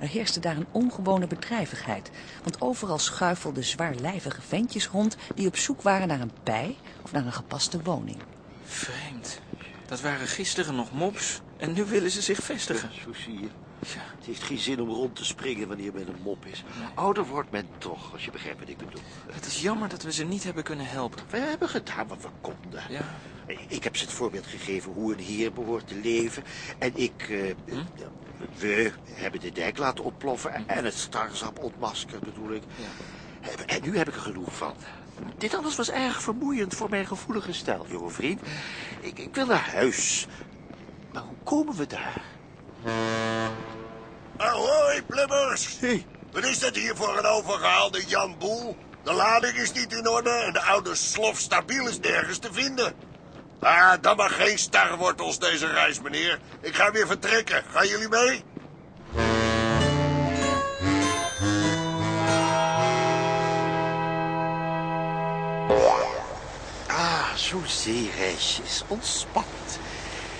S2: Er heerste daar een ongewone bedrijvigheid, want overal schuifelden zwaarlijvige ventjes rond die op zoek waren naar een pij of naar een gepaste woning.
S7: Vreemd. Dat waren gisteren nog mops en nu willen ze zich vestigen.
S3: Zo zie je. Het heeft geen zin om rond te springen wanneer men een mop is. Ouder wordt men toch, als je begrijpt wat ik bedoel.
S7: Het is jammer dat we ze niet hebben kunnen helpen.
S3: We hebben gedaan wat we konden.
S7: Ja.
S3: Ik heb ze het voorbeeld gegeven hoe een heer behoort te leven. En ik... eh, We hebben de dijk laten ontploffen en het starsap ontmaskerd, bedoel ik. En nu heb ik er genoeg van. Dit alles was erg vermoeiend voor mijn gevoelige stel, jonge vriend. Ik, ik wil naar huis. Maar hoe komen we daar?
S10: Ahoy! Hey. Wat is dat hier voor een overgehaalde Jan Boel? De lading is niet in orde en de oude slof stabiel is nergens te vinden. Ah, dan maar geen starwortels deze reis, meneer. Ik ga weer vertrekken. Gaan jullie mee?
S3: Ah, zo'n zeereisje is ontspannend.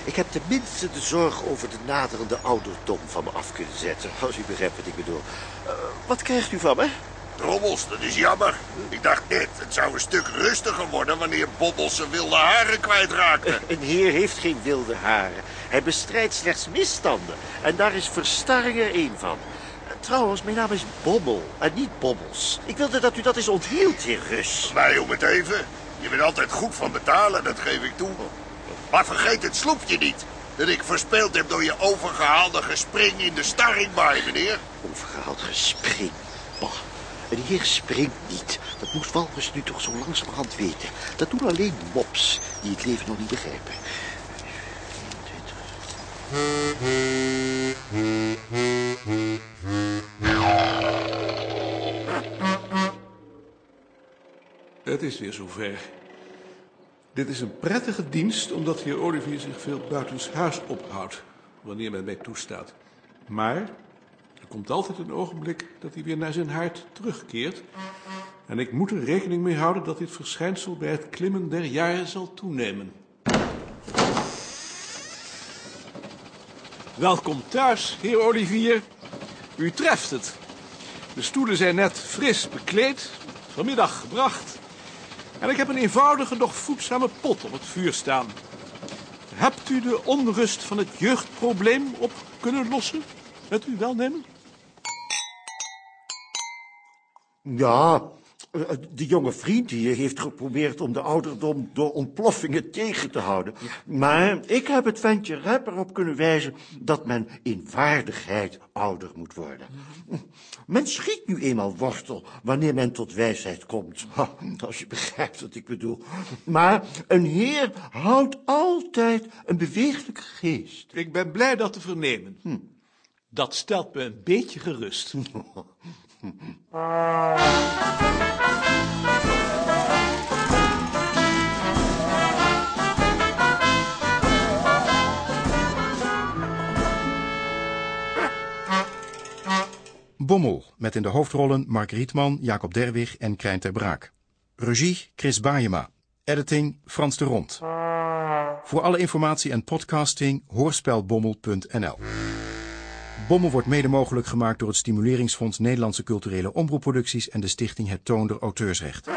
S3: Ik heb tenminste de zorg over de naderende ouderdom van me af kunnen zetten. Als u begrijpt wat ik bedoel. Eh, wat krijgt u van me?
S10: Drommels, dat is jammer. Ik dacht net, het zou een stuk rustiger worden wanneer Bobbels zijn wilde haren kwijtraakte.
S3: Een heer heeft geen wilde haren. Hij bestrijdt slechts misstanden. En daar is verstarring er één van. Eh, Trouwens, mijn naam is Bobbel en niet Bobbels. Ik wilde dat u dat eens onthield, heer Rus.
S10: Mij om het even. Je bent altijd goed van betalen, dat geef ik toe. Maar vergeet het sloepje niet. Dat ik verspeeld heb door je overgehaalde gespring in de starringbaai, meneer.
S3: Overgehaald gespring? Bah, een heer springt niet. Dat moest Walrus nu toch zo langzamerhand weten. Dat doen alleen mops die het leven nog niet begrijpen.
S8: Het is weer zover. Dit is een prettige dienst, omdat heer Olivier zich veel buitenshuis ophoudt, wanneer men mij toestaat. Maar er komt altijd een ogenblik dat hij weer naar zijn haard terugkeert. En ik moet er rekening mee houden dat dit verschijnsel bij het klimmen der jaren zal toenemen. Welkom thuis, heer Olivier. U treft het. De stoelen zijn net fris bekleed, vanmiddag gebracht. En ik heb een eenvoudige, doch voedzame pot op het vuur staan. Hebt u de onrust van het jeugdprobleem op kunnen lossen? Met uw welnemen?
S3: Ja, de jonge vriend hier heeft geprobeerd om de ouderdom door ontploffingen tegen te houden. Maar ik heb het ventje rap erop kunnen wijzen dat men in vaardigheid ouder moet worden. Men schiet nu eenmaal wortel wanneer men tot wijsheid komt. Als je begrijpt wat ik bedoel. Maar een heer houdt altijd een bewegelijke geest.
S8: Ik ben blij dat te vernemen. Dat stelt me een beetje gerust. <laughs>
S1: Bommel, met in de hoofdrollen Mark Rietman, Jacob Derwig en Krijn ter Braak. Regie Chris Baayema. Editing Frans de Rond. Voor alle informatie en podcasting hoorspelbommel.nl Bommel wordt mede mogelijk gemaakt door het Stimuleringsfonds Nederlandse Culturele Omroepproducties en de stichting Het Toonder Auteursrecht.